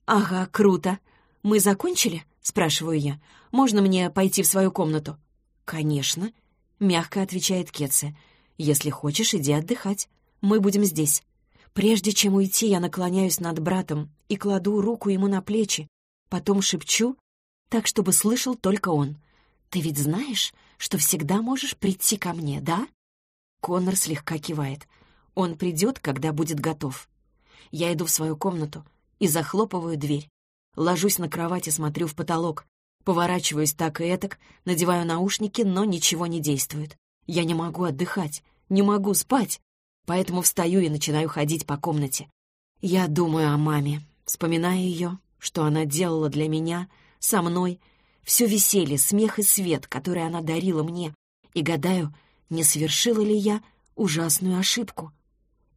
«Ага, круто. Мы закончили?» — спрашиваю я. «Можно мне пойти в свою комнату?» «Конечно», — мягко отвечает Кетси. «Если хочешь, иди отдыхать. Мы будем здесь». Прежде чем уйти, я наклоняюсь над братом и кладу руку ему на плечи. Потом шепчу так, чтобы слышал только он. «Ты ведь знаешь, что всегда можешь прийти ко мне, да?» Коннор слегка кивает. Он придет, когда будет готов. Я иду в свою комнату и захлопываю дверь. Ложусь на кровать и смотрю в потолок. Поворачиваюсь так и этак, надеваю наушники, но ничего не действует. Я не могу отдыхать, не могу спать, поэтому встаю и начинаю ходить по комнате. Я думаю о маме, вспоминая ее, что она делала для меня — со мной, все веселье, смех и свет, который она дарила мне, и гадаю, не совершила ли я ужасную ошибку.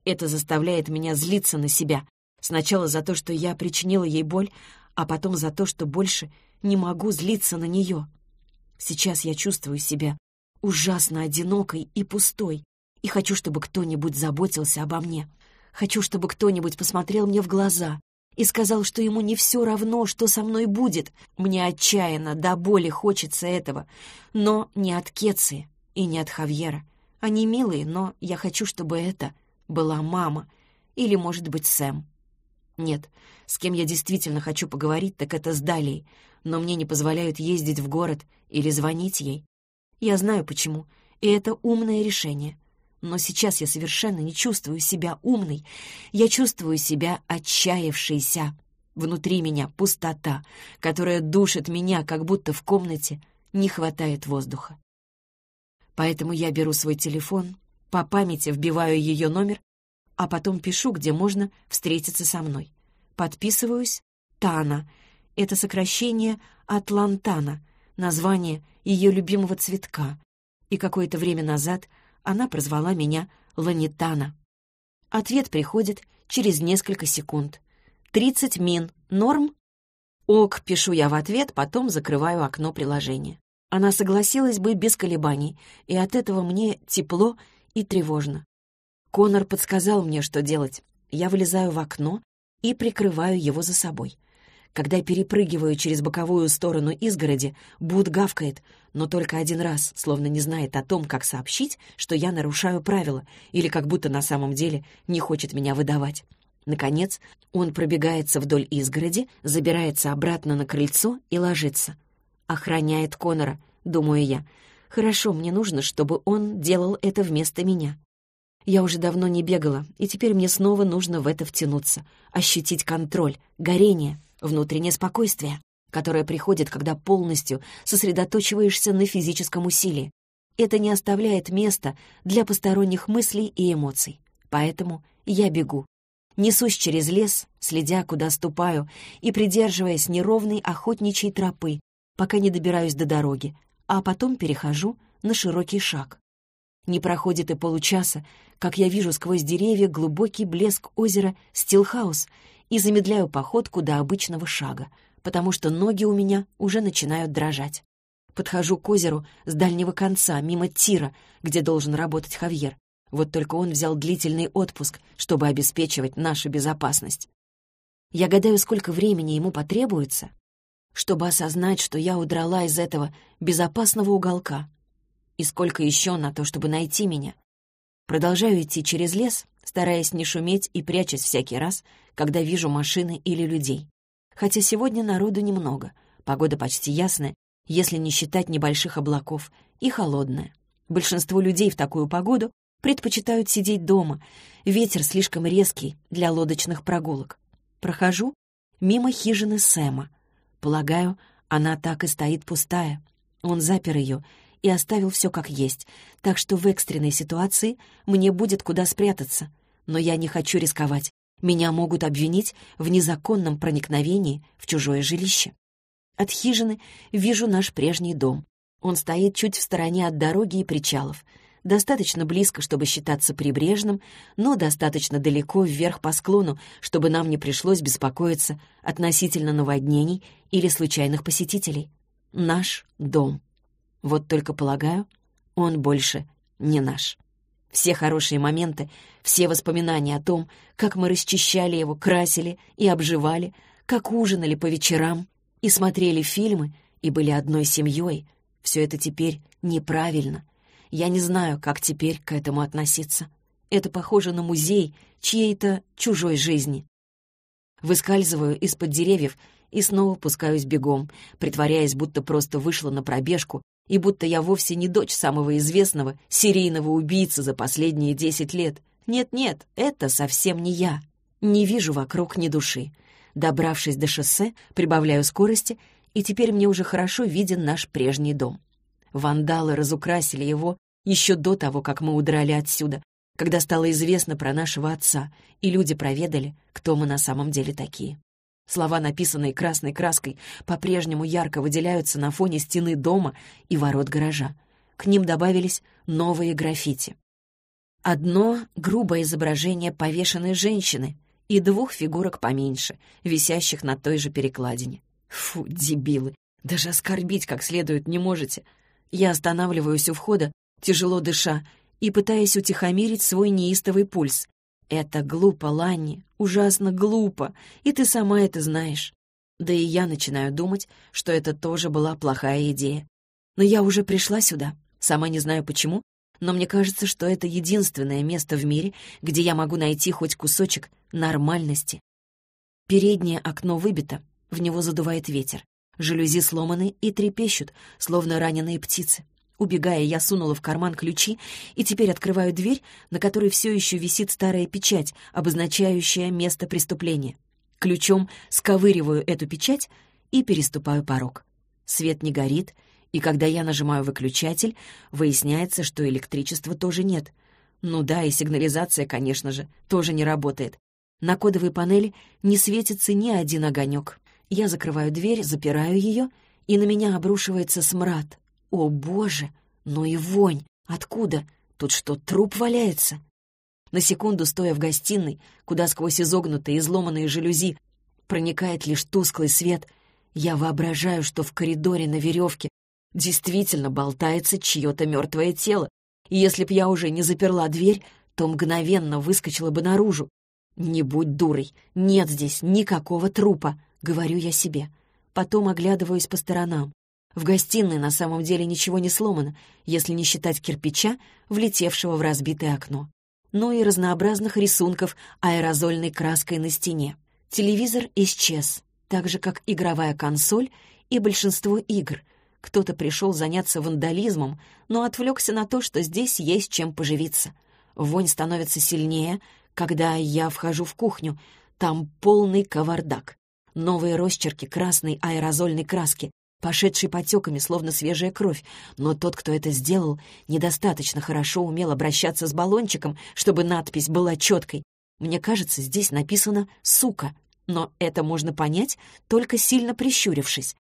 Это заставляет меня злиться на себя, сначала за то, что я причинила ей боль, а потом за то, что больше не могу злиться на нее. Сейчас я чувствую себя ужасно одинокой и пустой, и хочу, чтобы кто-нибудь заботился обо мне. Хочу, чтобы кто-нибудь посмотрел мне в глаза и сказал, что ему не все равно, что со мной будет. Мне отчаянно, до боли хочется этого. Но не от Кеции и не от Хавьера. Они милые, но я хочу, чтобы это была мама. Или, может быть, Сэм. Нет, с кем я действительно хочу поговорить, так это с Далией. Но мне не позволяют ездить в город или звонить ей. Я знаю почему, и это умное решение — но сейчас я совершенно не чувствую себя умной. Я чувствую себя отчаявшейся. Внутри меня пустота, которая душит меня, как будто в комнате не хватает воздуха. Поэтому я беру свой телефон, по памяти вбиваю ее номер, а потом пишу, где можно встретиться со мной. Подписываюсь «Тана». Это сокращение от «Лантана», название ее любимого цветка. И какое-то время назад она прозвала меня Ланитана. Ответ приходит через несколько секунд. «Тридцать мин. Норм?» «Ок», — пишу я в ответ, потом закрываю окно приложения. Она согласилась бы без колебаний, и от этого мне тепло и тревожно. Конор подсказал мне, что делать. Я вылезаю в окно и прикрываю его за собой. Когда перепрыгиваю через боковую сторону изгороди, Буд гавкает, но только один раз, словно не знает о том, как сообщить, что я нарушаю правила, или как будто на самом деле не хочет меня выдавать. Наконец, он пробегается вдоль изгороди, забирается обратно на крыльцо и ложится. Охраняет Конора, думаю я. Хорошо, мне нужно, чтобы он делал это вместо меня. Я уже давно не бегала, и теперь мне снова нужно в это втянуться, ощутить контроль, горение, внутреннее спокойствие, которое приходит, когда полностью сосредоточиваешься на физическом усилии. Это не оставляет места для посторонних мыслей и эмоций. Поэтому я бегу. Несусь через лес, следя, куда ступаю, и придерживаясь неровной охотничьей тропы, пока не добираюсь до дороги, а потом перехожу на широкий шаг. Не проходит и получаса, как я вижу сквозь деревья глубокий блеск озера Стилхаус и замедляю походку до обычного шага, потому что ноги у меня уже начинают дрожать. Подхожу к озеру с дальнего конца, мимо тира, где должен работать Хавьер. Вот только он взял длительный отпуск, чтобы обеспечивать нашу безопасность. Я гадаю, сколько времени ему потребуется, чтобы осознать, что я удрала из этого безопасного уголка. И сколько еще на то, чтобы найти меня. Продолжаю идти через лес, стараясь не шуметь и прячась всякий раз, когда вижу машины или людей. Хотя сегодня народу немного, погода почти ясная, если не считать небольших облаков, и холодная. Большинство людей в такую погоду предпочитают сидеть дома. Ветер слишком резкий для лодочных прогулок. Прохожу мимо хижины Сэма. Полагаю, она так и стоит пустая. Он запер ее и оставил все как есть, так что в экстренной ситуации мне будет куда спрятаться. Но я не хочу рисковать. Меня могут обвинить в незаконном проникновении в чужое жилище. От хижины вижу наш прежний дом. Он стоит чуть в стороне от дороги и причалов — достаточно близко, чтобы считаться прибрежным, но достаточно далеко вверх по склону, чтобы нам не пришлось беспокоиться относительно наводнений или случайных посетителей. Наш дом. Вот только, полагаю, он больше не наш. Все хорошие моменты, все воспоминания о том, как мы расчищали его, красили и обживали, как ужинали по вечерам и смотрели фильмы и были одной семьей, все это теперь неправильно, я не знаю, как теперь к этому относиться. Это похоже на музей чьей-то чужой жизни. Выскальзываю из-под деревьев и снова пускаюсь бегом, притворяясь, будто просто вышла на пробежку и будто я вовсе не дочь самого известного серийного убийцы за последние десять лет. Нет-нет, это совсем не я. Не вижу вокруг ни души. Добравшись до шоссе, прибавляю скорости, и теперь мне уже хорошо виден наш прежний дом. Вандалы разукрасили его еще до того, как мы удрали отсюда, когда стало известно про нашего отца, и люди проведали, кто мы на самом деле такие. Слова, написанные красной краской, по-прежнему ярко выделяются на фоне стены дома и ворот гаража. К ним добавились новые граффити. Одно — грубое изображение повешенной женщины и двух фигурок поменьше, висящих на той же перекладине. Фу, дебилы, даже оскорбить как следует не можете — я останавливаюсь у входа, тяжело дыша, и пытаясь утихомирить свой неистовый пульс. Это глупо, Ланни, ужасно глупо, и ты сама это знаешь. Да и я начинаю думать, что это тоже была плохая идея. Но я уже пришла сюда, сама не знаю почему, но мне кажется, что это единственное место в мире, где я могу найти хоть кусочек нормальности. Переднее окно выбито, в него задувает ветер. Жалюзи сломаны и трепещут, словно раненые птицы. Убегая, я сунула в карман ключи и теперь открываю дверь, на которой все еще висит старая печать, обозначающая место преступления. Ключом сковыриваю эту печать и переступаю порог. Свет не горит, и когда я нажимаю выключатель, выясняется, что электричества тоже нет. Ну да, и сигнализация, конечно же, тоже не работает. На кодовой панели не светится ни один огонек. Я закрываю дверь, запираю ее, и на меня обрушивается смрад. О, боже! Но и вонь! Откуда? Тут что, труп валяется? На секунду, стоя в гостиной, куда сквозь изогнутые изломанные жалюзи проникает лишь тусклый свет, я воображаю, что в коридоре на веревке действительно болтается чье-то мертвое тело, и если б я уже не заперла дверь, то мгновенно выскочила бы наружу. Не будь дурой, нет здесь никакого трупа. — говорю я себе. Потом оглядываюсь по сторонам. В гостиной на самом деле ничего не сломано, если не считать кирпича, влетевшего в разбитое окно. Ну и разнообразных рисунков аэрозольной краской на стене. Телевизор исчез, так же, как игровая консоль и большинство игр. Кто-то пришел заняться вандализмом, но отвлекся на то, что здесь есть чем поживиться. Вонь становится сильнее, когда я вхожу в кухню. Там полный кавардак. Новые росчерки красной аэрозольной краски, пошедшей потеками, словно свежая кровь. Но тот, кто это сделал, недостаточно хорошо умел обращаться с баллончиком, чтобы надпись была четкой. Мне кажется, здесь написано «сука», но это можно понять, только сильно прищурившись.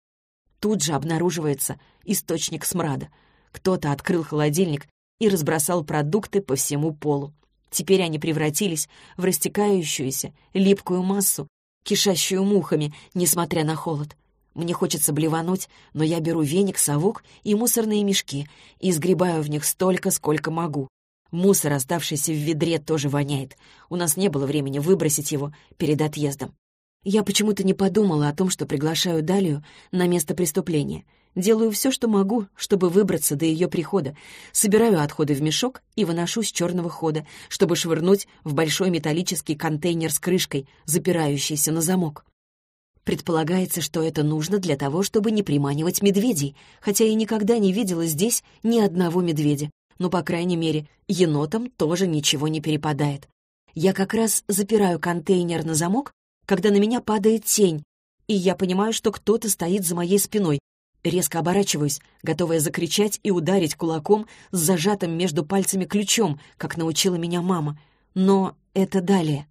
Тут же обнаруживается источник смрада. Кто-то открыл холодильник и разбросал продукты по всему полу. Теперь они превратились в растекающуюся, липкую массу, кишащую мухами, несмотря на холод. Мне хочется блевануть, но я беру веник, совок и мусорные мешки и сгребаю в них столько, сколько могу. Мусор, оставшийся в ведре, тоже воняет. У нас не было времени выбросить его перед отъездом. Я почему-то не подумала о том, что приглашаю Далию на место преступления. Делаю все, что могу, чтобы выбраться до ее прихода. Собираю отходы в мешок и выношу с черного хода, чтобы швырнуть в большой металлический контейнер с крышкой, запирающийся на замок. Предполагается, что это нужно для того, чтобы не приманивать медведей, хотя я никогда не видела здесь ни одного медведя. Но, по крайней мере, енотам тоже ничего не перепадает. Я как раз запираю контейнер на замок, когда на меня падает тень, и я понимаю, что кто-то стоит за моей спиной. Резко оборачиваюсь, готовая закричать и ударить кулаком с зажатым между пальцами ключом, как научила меня мама. Но это далее.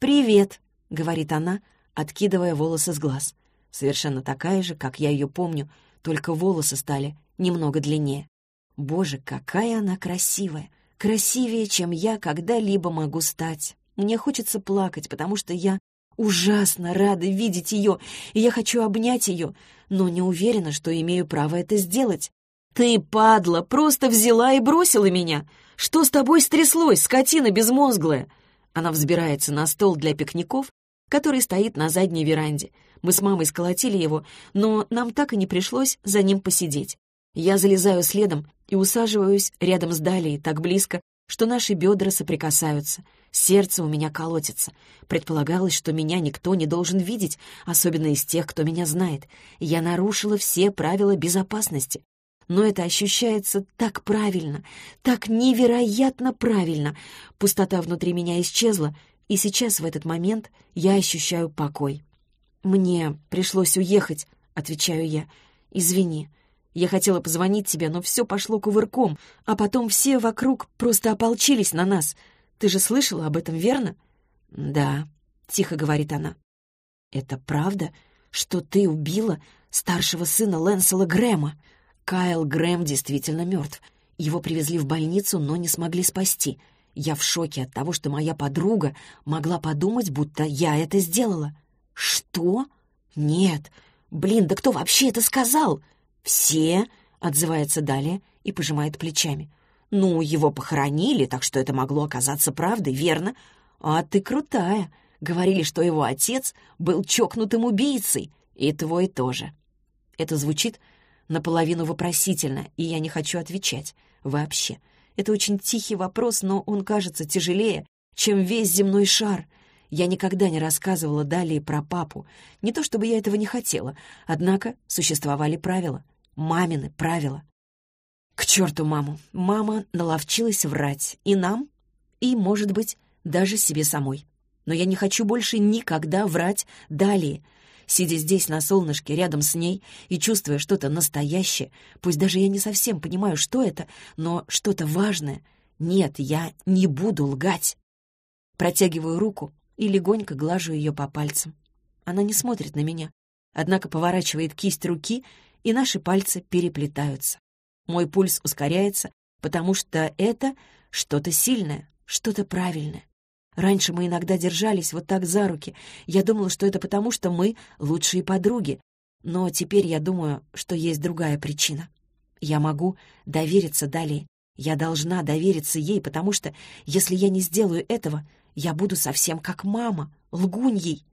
«Привет», — говорит она, откидывая волосы с глаз. Совершенно такая же, как я ее помню, только волосы стали немного длиннее. Боже, какая она красивая! Красивее, чем я когда-либо могу стать. Мне хочется плакать, потому что я Ужасно рада видеть ее, и я хочу обнять ее, но не уверена, что имею право это сделать. Ты, падла, просто взяла и бросила меня. Что с тобой стряслось, скотина безмозглая? Она взбирается на стол для пикников, который стоит на задней веранде. Мы с мамой сколотили его, но нам так и не пришлось за ним посидеть. Я залезаю следом и усаживаюсь рядом с Далией так близко, что наши бедра соприкасаются. Сердце у меня колотится. Предполагалось, что меня никто не должен видеть, особенно из тех, кто меня знает. Я нарушила все правила безопасности. Но это ощущается так правильно, так невероятно правильно. Пустота внутри меня исчезла, и сейчас, в этот момент, я ощущаю покой. «Мне пришлось уехать», — отвечаю я. «Извини». Я хотела позвонить тебе, но все пошло кувырком, а потом все вокруг просто ополчились на нас. Ты же слышала об этом, верно?» «Да», — тихо говорит она. «Это правда, что ты убила старшего сына Лэнсела Грэма?» Кайл Грэм действительно мертв. Его привезли в больницу, но не смогли спасти. Я в шоке от того, что моя подруга могла подумать, будто я это сделала. «Что? Нет. Блин, да кто вообще это сказал?» «Все?» — отзывается далее и пожимает плечами. «Ну, его похоронили, так что это могло оказаться правдой, верно? А ты крутая. Говорили, что его отец был чокнутым убийцей, и твой тоже». Это звучит наполовину вопросительно, и я не хочу отвечать. Вообще. Это очень тихий вопрос, но он кажется тяжелее, чем весь земной шар. Я никогда не рассказывала далее про папу. Не то чтобы я этого не хотела, однако существовали правила мамины правила. К черту маму! Мама наловчилась врать и нам, и, может быть, даже себе самой. Но я не хочу больше никогда врать далее. Сидя здесь на солнышке рядом с ней и чувствуя что-то настоящее, пусть даже я не совсем понимаю, что это, но что-то важное, нет, я не буду лгать. Протягиваю руку и легонько глажу ее по пальцам. Она не смотрит на меня, однако поворачивает кисть руки и наши пальцы переплетаются. Мой пульс ускоряется, потому что это что-то сильное, что-то правильное. Раньше мы иногда держались вот так за руки. Я думала, что это потому, что мы лучшие подруги. Но теперь я думаю, что есть другая причина. Я могу довериться далее. Я должна довериться ей, потому что, если я не сделаю этого, я буду совсем как мама, лгуньей.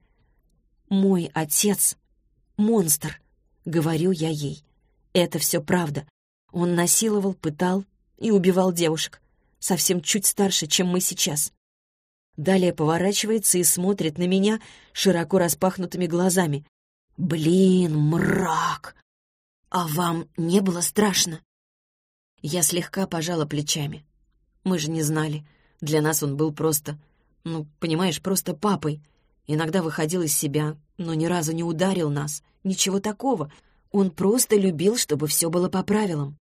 Мой отец — монстр. — говорю я ей. Это все правда. Он насиловал, пытал и убивал девушек. Совсем чуть старше, чем мы сейчас. Далее поворачивается и смотрит на меня широко распахнутыми глазами. «Блин, мрак! А вам не было страшно?» Я слегка пожала плечами. Мы же не знали. Для нас он был просто, ну, понимаешь, просто папой. Иногда выходил из себя, но ни разу не ударил нас. Ничего такого. Он просто любил, чтобы все было по правилам.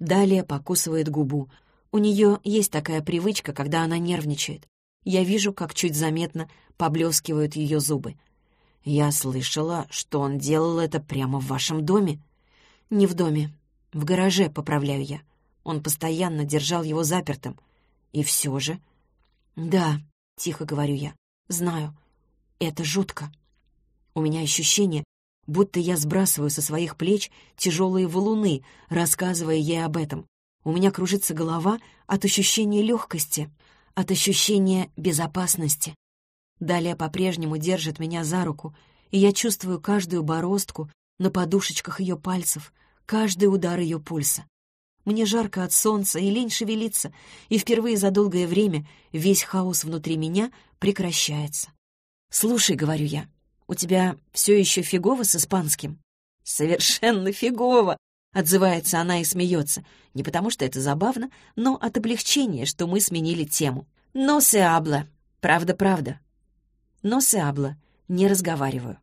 Далее покусывает губу. У нее есть такая привычка, когда она нервничает. Я вижу, как чуть заметно поблескивают ее зубы. «Я слышала, что он делал это прямо в вашем доме». «Не в доме. В гараже, поправляю я. Он постоянно держал его запертым. И все же...» «Да», — тихо говорю я, — «знаю. Это жутко. У меня ощущение, будто я сбрасываю со своих плеч тяжелые валуны, рассказывая ей об этом. У меня кружится голова от ощущения легкости, от ощущения безопасности. Далее по-прежнему держит меня за руку, и я чувствую каждую бороздку на подушечках ее пальцев, каждый удар ее пульса. Мне жарко от солнца и лень шевелиться, и впервые за долгое время весь хаос внутри меня прекращается. «Слушай», — говорю я, — «у тебя все еще фигово с испанским?» «Совершенно фигово», — отзывается она и смеется, не потому что это забавно, но от облегчения, что мы сменили тему. «Но се абла». Правда-правда. Но се абла. Не разговариваю.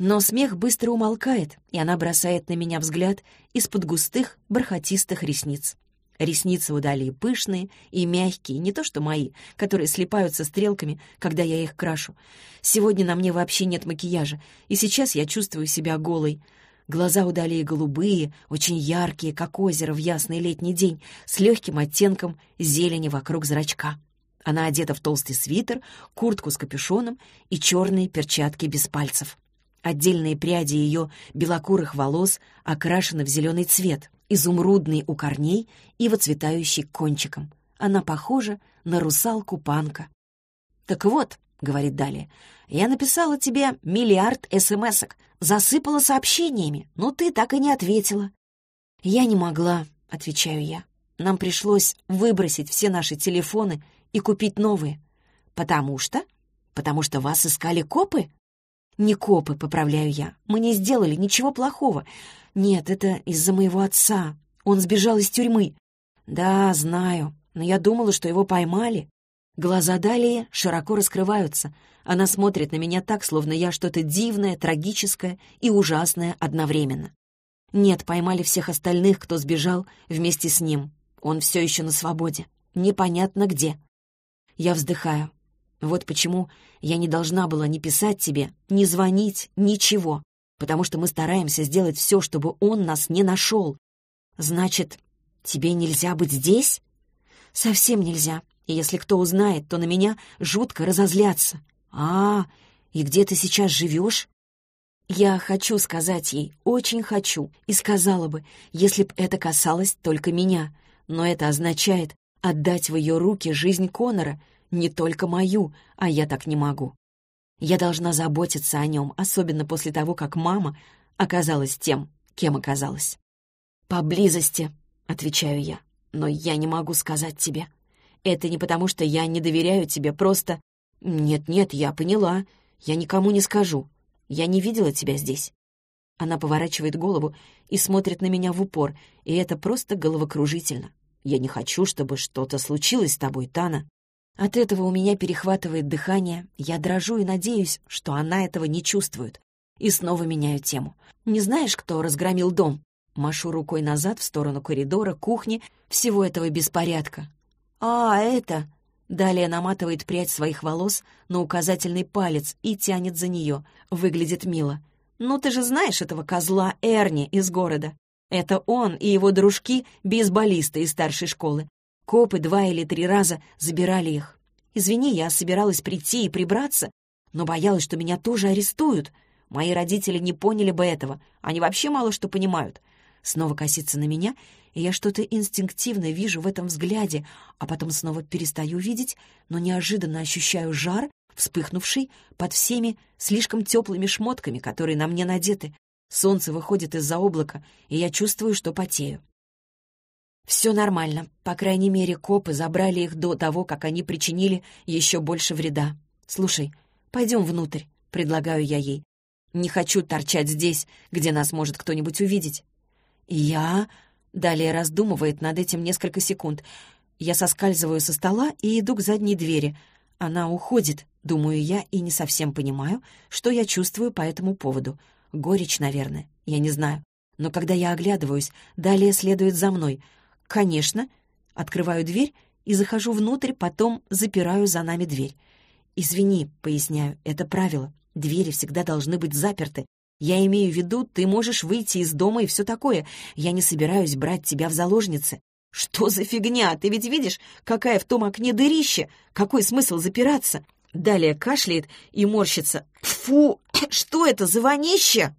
Но смех быстро умолкает, и она бросает на меня взгляд из-под густых, бархатистых ресниц. Ресницы у Далии пышные и мягкие, не то что мои, которые слипаются стрелками, когда я их крашу. Сегодня на мне вообще нет макияжа, и сейчас я чувствую себя голой. Глаза у Далии голубые, очень яркие, как озеро в ясный летний день, с легким оттенком зелени вокруг зрачка. Она одета в толстый свитер, куртку с капюшоном и черные перчатки без пальцев. Отдельные пряди ее белокурых волос окрашены в зеленый цвет, изумрудный у корней и выцветающий кончиком. Она похожа на русалку Панка. «Так вот», — говорит далее, — «я написала тебе миллиард смс-ок, засыпала сообщениями, но ты так и не ответила». «Я не могла», — отвечаю я. «Нам пришлось выбросить все наши телефоны и купить новые». «Потому что? Потому что вас искали копы?» «Не копы», — поправляю я. «Мы не сделали ничего плохого. Нет, это из-за моего отца. Он сбежал из тюрьмы». «Да, знаю, но я думала, что его поймали». Глаза Далии широко раскрываются. Она смотрит на меня так, словно я что-то дивное, трагическое и ужасное одновременно. Нет, поймали всех остальных, кто сбежал вместе с ним. Он все еще на свободе. Непонятно где. Я вздыхаю. Вот почему я не должна была ни писать тебе, ни звонить, ничего. Потому что мы стараемся сделать все, чтобы он нас не нашел. Значит, тебе нельзя быть здесь? Совсем нельзя. И если кто узнает, то на меня жутко разозлятся. А, и где ты сейчас живешь? Я хочу сказать ей, очень хочу, и сказала бы, если б это касалось только меня. Но это означает отдать в ее руки жизнь Конора, не только мою, а я так не могу. Я должна заботиться о нем, особенно после того, как мама оказалась тем, кем оказалась. «Поблизости», — отвечаю я, — «но я не могу сказать тебе. Это не потому, что я не доверяю тебе, просто... Нет-нет, я поняла. Я никому не скажу. Я не видела тебя здесь». Она поворачивает голову и смотрит на меня в упор, и это просто головокружительно. Я не хочу, чтобы что-то случилось с тобой, Тана. От этого у меня перехватывает дыхание, я дрожу и надеюсь, что она этого не чувствует. И снова меняю тему. «Не знаешь, кто разгромил дом?» Машу рукой назад в сторону коридора, кухни, всего этого беспорядка. «А, это...» Далее наматывает прядь своих волос на указательный палец и тянет за нее. Выглядит мило. «Ну ты же знаешь этого козла Эрни из города. Это он и его дружки — бейсболисты из старшей школы. Копы два или три раза забирали их. Извини, я собиралась прийти и прибраться, но боялась, что меня тоже арестуют. Мои родители не поняли бы этого. Они вообще мало что понимают. Снова косится на меня, и я что-то инстинктивно вижу в этом взгляде, а потом снова перестаю видеть, но неожиданно ощущаю жар, вспыхнувший под всеми слишком теплыми шмотками, которые на мне надеты. Солнце выходит из-за облака, и я чувствую, что потею. Все нормально. По крайней мере, копы забрали их до того, как они причинили еще больше вреда. Слушай, пойдем внутрь, предлагаю я ей. Не хочу торчать здесь, где нас может кто-нибудь увидеть. Я Далее раздумывает над этим несколько секунд. Я соскальзываю со стола и иду к задней двери. Она уходит, думаю я, и не совсем понимаю, что я чувствую по этому поводу. Горечь, наверное, я не знаю. Но когда я оглядываюсь, далее следует за мной. Конечно, открываю дверь и захожу внутрь, потом запираю за нами дверь. «Извини», — поясняю, — «это правило. Двери всегда должны быть заперты. Я имею в виду, ты можешь выйти из дома и все такое. Я не собираюсь брать тебя в заложницы. Что за фигня? Ты ведь видишь, какая в том окне дырище? Какой смысл запираться? Далее кашляет и морщится. Фу, что это за вонище?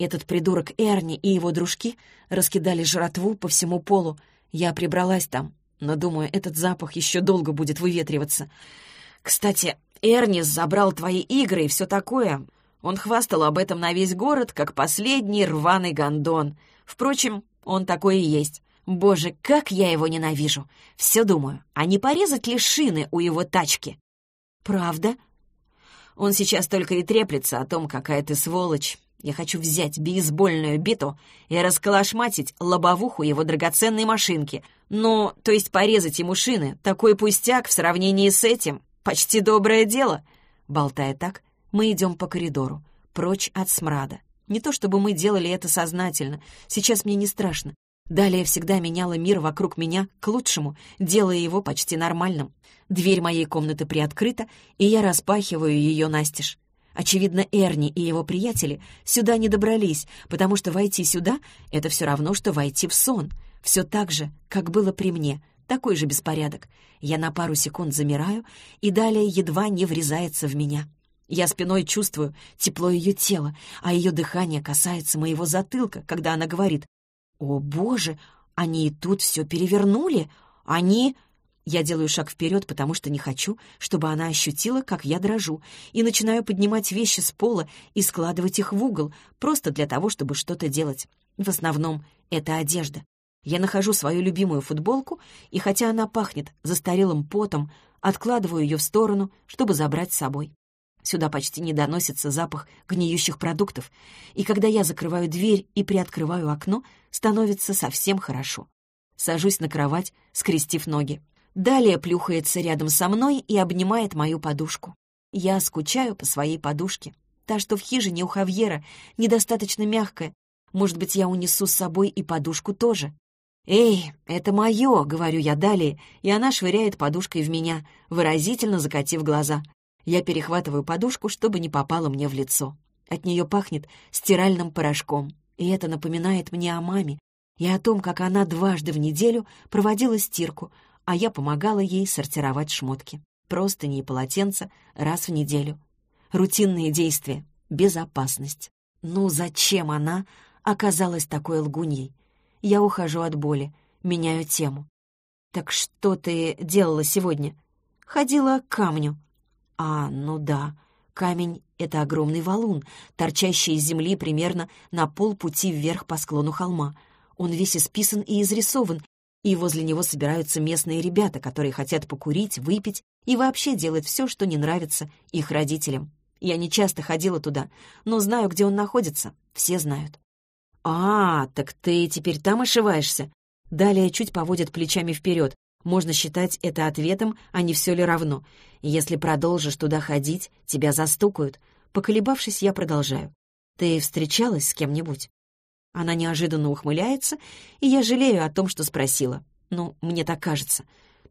Этот придурок Эрни и его дружки раскидали жратву по всему полу. Я прибралась там, но, думаю, этот запах еще долго будет выветриваться. Кстати, Эрни забрал твои игры и все такое. Он хвастал об этом на весь город, как последний рваный гондон. Впрочем, он такой и есть. Боже, как я его ненавижу! Все думаю, а не порезать ли шины у его тачки? Правда? Он сейчас только и треплется о том, какая ты сволочь. Я хочу взять бейсбольную биту и расколошматить лобовуху его драгоценной машинки. Ну, то есть порезать ему шины. Такой пустяк в сравнении с этим. Почти доброе дело. Болтая так, мы идем по коридору, прочь от смрада. Не то чтобы мы делали это сознательно, сейчас мне не страшно. Далее всегда меняла мир вокруг меня к лучшему, делая его почти нормальным. Дверь моей комнаты приоткрыта, и я распахиваю ее настежь. Очевидно, Эрни и его приятели сюда не добрались, потому что войти сюда — это все равно, что войти в сон. Все так же, как было при мне, такой же беспорядок. Я на пару секунд замираю, и далее едва не врезается в меня. Я спиной чувствую тепло ее тела, а ее дыхание касается моего затылка, когда она говорит «О, боже, они и тут все перевернули! Они...» Я делаю шаг вперед, потому что не хочу, чтобы она ощутила, как я дрожу, и начинаю поднимать вещи с пола и складывать их в угол, просто для того, чтобы что-то делать. В основном это одежда. Я нахожу свою любимую футболку, и хотя она пахнет застарелым потом, откладываю ее в сторону, чтобы забрать с собой. Сюда почти не доносится запах гниющих продуктов, и когда я закрываю дверь и приоткрываю окно, становится совсем хорошо. Сажусь на кровать, скрестив ноги. Далее плюхается рядом со мной и обнимает мою подушку. Я скучаю по своей подушке. Та, что в хижине у Хавьера, недостаточно мягкая. Может быть, я унесу с собой и подушку тоже. «Эй, это мое!» — говорю я далее, и она швыряет подушкой в меня, выразительно закатив глаза. Я перехватываю подушку, чтобы не попало мне в лицо. От нее пахнет стиральным порошком, и это напоминает мне о маме и о том, как она дважды в неделю проводила стирку, а я помогала ей сортировать шмотки. Простыни и полотенца раз в неделю. Рутинные действия. Безопасность. Ну зачем она оказалась такой лгуньей? Я ухожу от боли, меняю тему. «Так что ты делала сегодня?» «Ходила к камню», а, ну да, камень — это огромный валун, торчащий из земли примерно на полпути вверх по склону холма. Он весь исписан и изрисован, и возле него собираются местные ребята, которые хотят покурить, выпить и вообще делать все, что не нравится их родителям. Я не часто ходила туда, но знаю, где он находится. Все знают. «А, так ты теперь там ошиваешься?» Далее чуть поводят плечами вперед, можно считать это ответом, а не все ли равно. Если продолжишь туда ходить, тебя застукают. Поколебавшись, я продолжаю. Ты встречалась с кем-нибудь? Она неожиданно ухмыляется, и я жалею о том, что спросила. Ну, мне так кажется.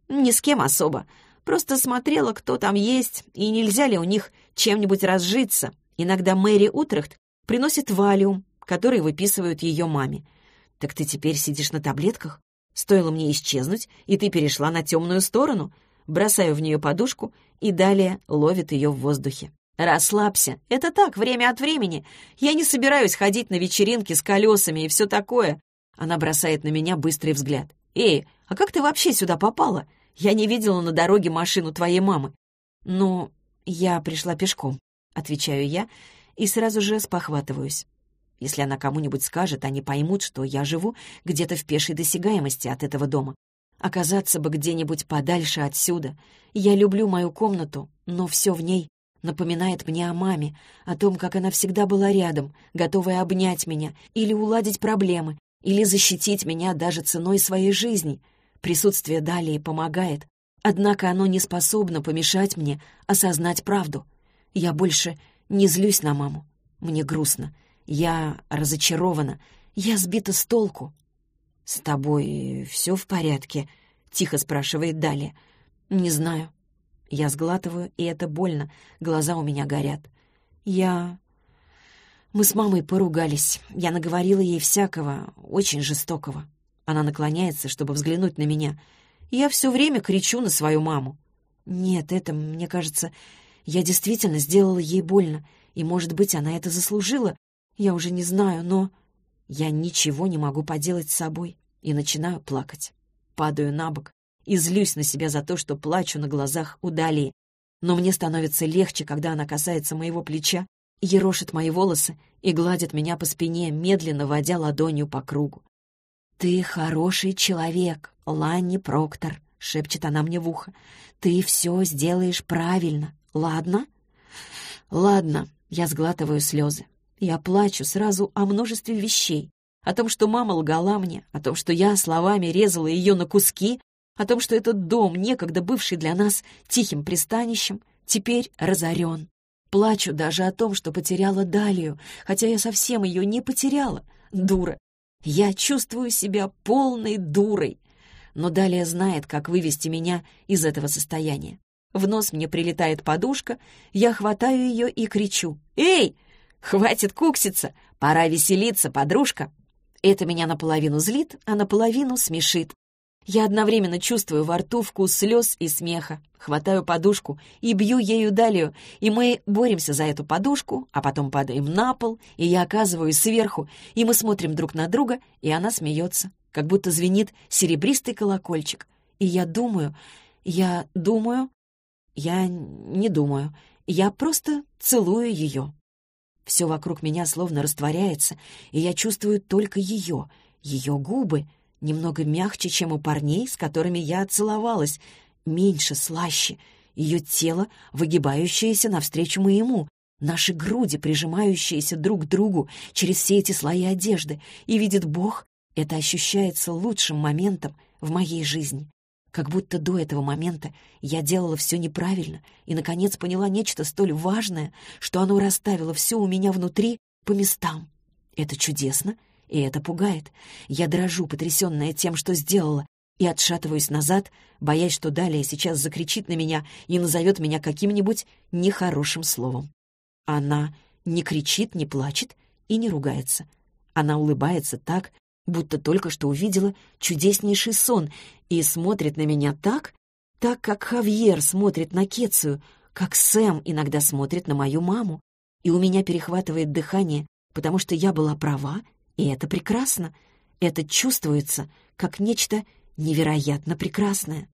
Ни с кем особо. Просто смотрела, кто там есть, и нельзя ли у них чем-нибудь разжиться. Иногда Мэри Утрехт приносит валиум, который выписывают ее маме. Так ты теперь сидишь на таблетках? Стоило мне исчезнуть, и ты перешла на темную сторону. Бросаю в нее подушку и далее ловит ее в воздухе. «Расслабься. Это так, время от времени. Я не собираюсь ходить на вечеринки с колесами и все такое». Она бросает на меня быстрый взгляд. «Эй, а как ты вообще сюда попала? Я не видела на дороге машину твоей мамы». «Ну, я пришла пешком», — отвечаю я и сразу же спохватываюсь. Если она кому-нибудь скажет, они поймут, что я живу где-то в пешей досягаемости от этого дома. Оказаться бы где-нибудь подальше отсюда. Я люблю мою комнату, но все в ней напоминает мне о маме, о том, как она всегда была рядом, готовая обнять меня или уладить проблемы, или защитить меня даже ценой своей жизни. Присутствие Далии помогает, однако оно не способно помешать мне осознать правду. Я больше не злюсь на маму. Мне грустно. Я разочарована. Я сбита с толку. «С тобой все в порядке?» — тихо спрашивает Далее. «Не знаю». Я сглатываю, и это больно. Глаза у меня горят. Я... Мы с мамой поругались. Я наговорила ей всякого, очень жестокого. Она наклоняется, чтобы взглянуть на меня. Я все время кричу на свою маму. Нет, это, мне кажется, я действительно сделала ей больно, и, может быть, она это заслужила. Я уже не знаю, но... Я ничего не могу поделать с собой и начинаю плакать. Падаю на бок и злюсь на себя за то, что плачу на глазах у Далии. Но мне становится легче, когда она касается моего плеча, ерошит мои волосы и гладит меня по спине, медленно водя ладонью по кругу. «Ты хороший человек, Ланни Проктор», — шепчет она мне в ухо. «Ты все сделаешь правильно, ладно?» «Ладно», — я сглатываю слезы. Я плачу сразу о множестве вещей. О том, что мама лгала мне, о том, что я словами резала ее на куски, о том, что этот дом, некогда бывший для нас тихим пристанищем, теперь разорен. Плачу даже о том, что потеряла Далию, хотя я совсем ее не потеряла. Дура. Я чувствую себя полной дурой. Но Далия знает, как вывести меня из этого состояния. В нос мне прилетает подушка, я хватаю ее и кричу. «Эй, хватит кукситься! Пора веселиться, подружка!» Это меня наполовину злит, а наполовину смешит. Я одновременно чувствую во рту вкус слез и смеха, хватаю подушку и бью ею Далию, и мы боремся за эту подушку, а потом падаем на пол, и я оказываюсь сверху, и мы смотрим друг на друга, и она смеется, как будто звенит серебристый колокольчик. И я думаю, я думаю, я не думаю, я просто целую ее. Все вокруг меня словно растворяется, и я чувствую только ее, ее губы — Немного мягче, чем у парней, с которыми я целовалась, меньше, слаще. Ее тело, выгибающееся навстречу моему, наши груди, прижимающиеся друг к другу через все эти слои одежды. И видит Бог, это ощущается лучшим моментом в моей жизни. Как будто до этого момента я делала все неправильно и, наконец, поняла нечто столь важное, что оно расставило все у меня внутри по местам. Это чудесно и это пугает. Я дрожу, потрясенная тем, что сделала, и отшатываюсь назад, боясь, что далее сейчас закричит на меня и назовет меня каким-нибудь нехорошим словом. Она не кричит, не плачет и не ругается. Она улыбается так, будто только что увидела чудеснейший сон и смотрит на меня так, так, как Хавьер смотрит на Кецию, как Сэм иногда смотрит на мою маму. И у меня перехватывает дыхание, потому что я была права, и это прекрасно. Это чувствуется как нечто невероятно прекрасное.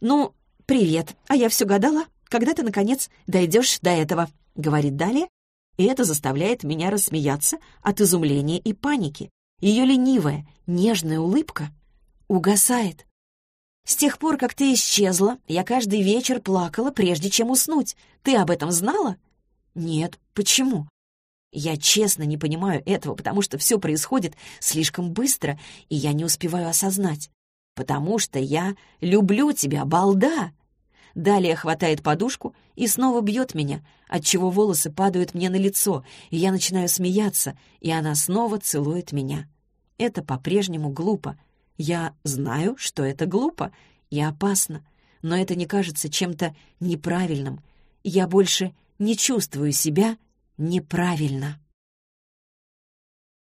«Ну, привет, а я все гадала, когда ты, наконец, дойдешь до этого», — говорит Далее, и это заставляет меня рассмеяться от изумления и паники. Ее ленивая, нежная улыбка угасает. «С тех пор, как ты исчезла, я каждый вечер плакала, прежде чем уснуть. Ты об этом знала?» «Нет, почему?» Я честно не понимаю этого, потому что все происходит слишком быстро, и я не успеваю осознать. Потому что я люблю тебя, балда!» Далее хватает подушку и снова бьет меня, отчего волосы падают мне на лицо, и я начинаю смеяться, и она снова целует меня. Это по-прежнему глупо. Я знаю, что это глупо и опасно, но это не кажется чем-то неправильным. Я больше не чувствую себя неправильно.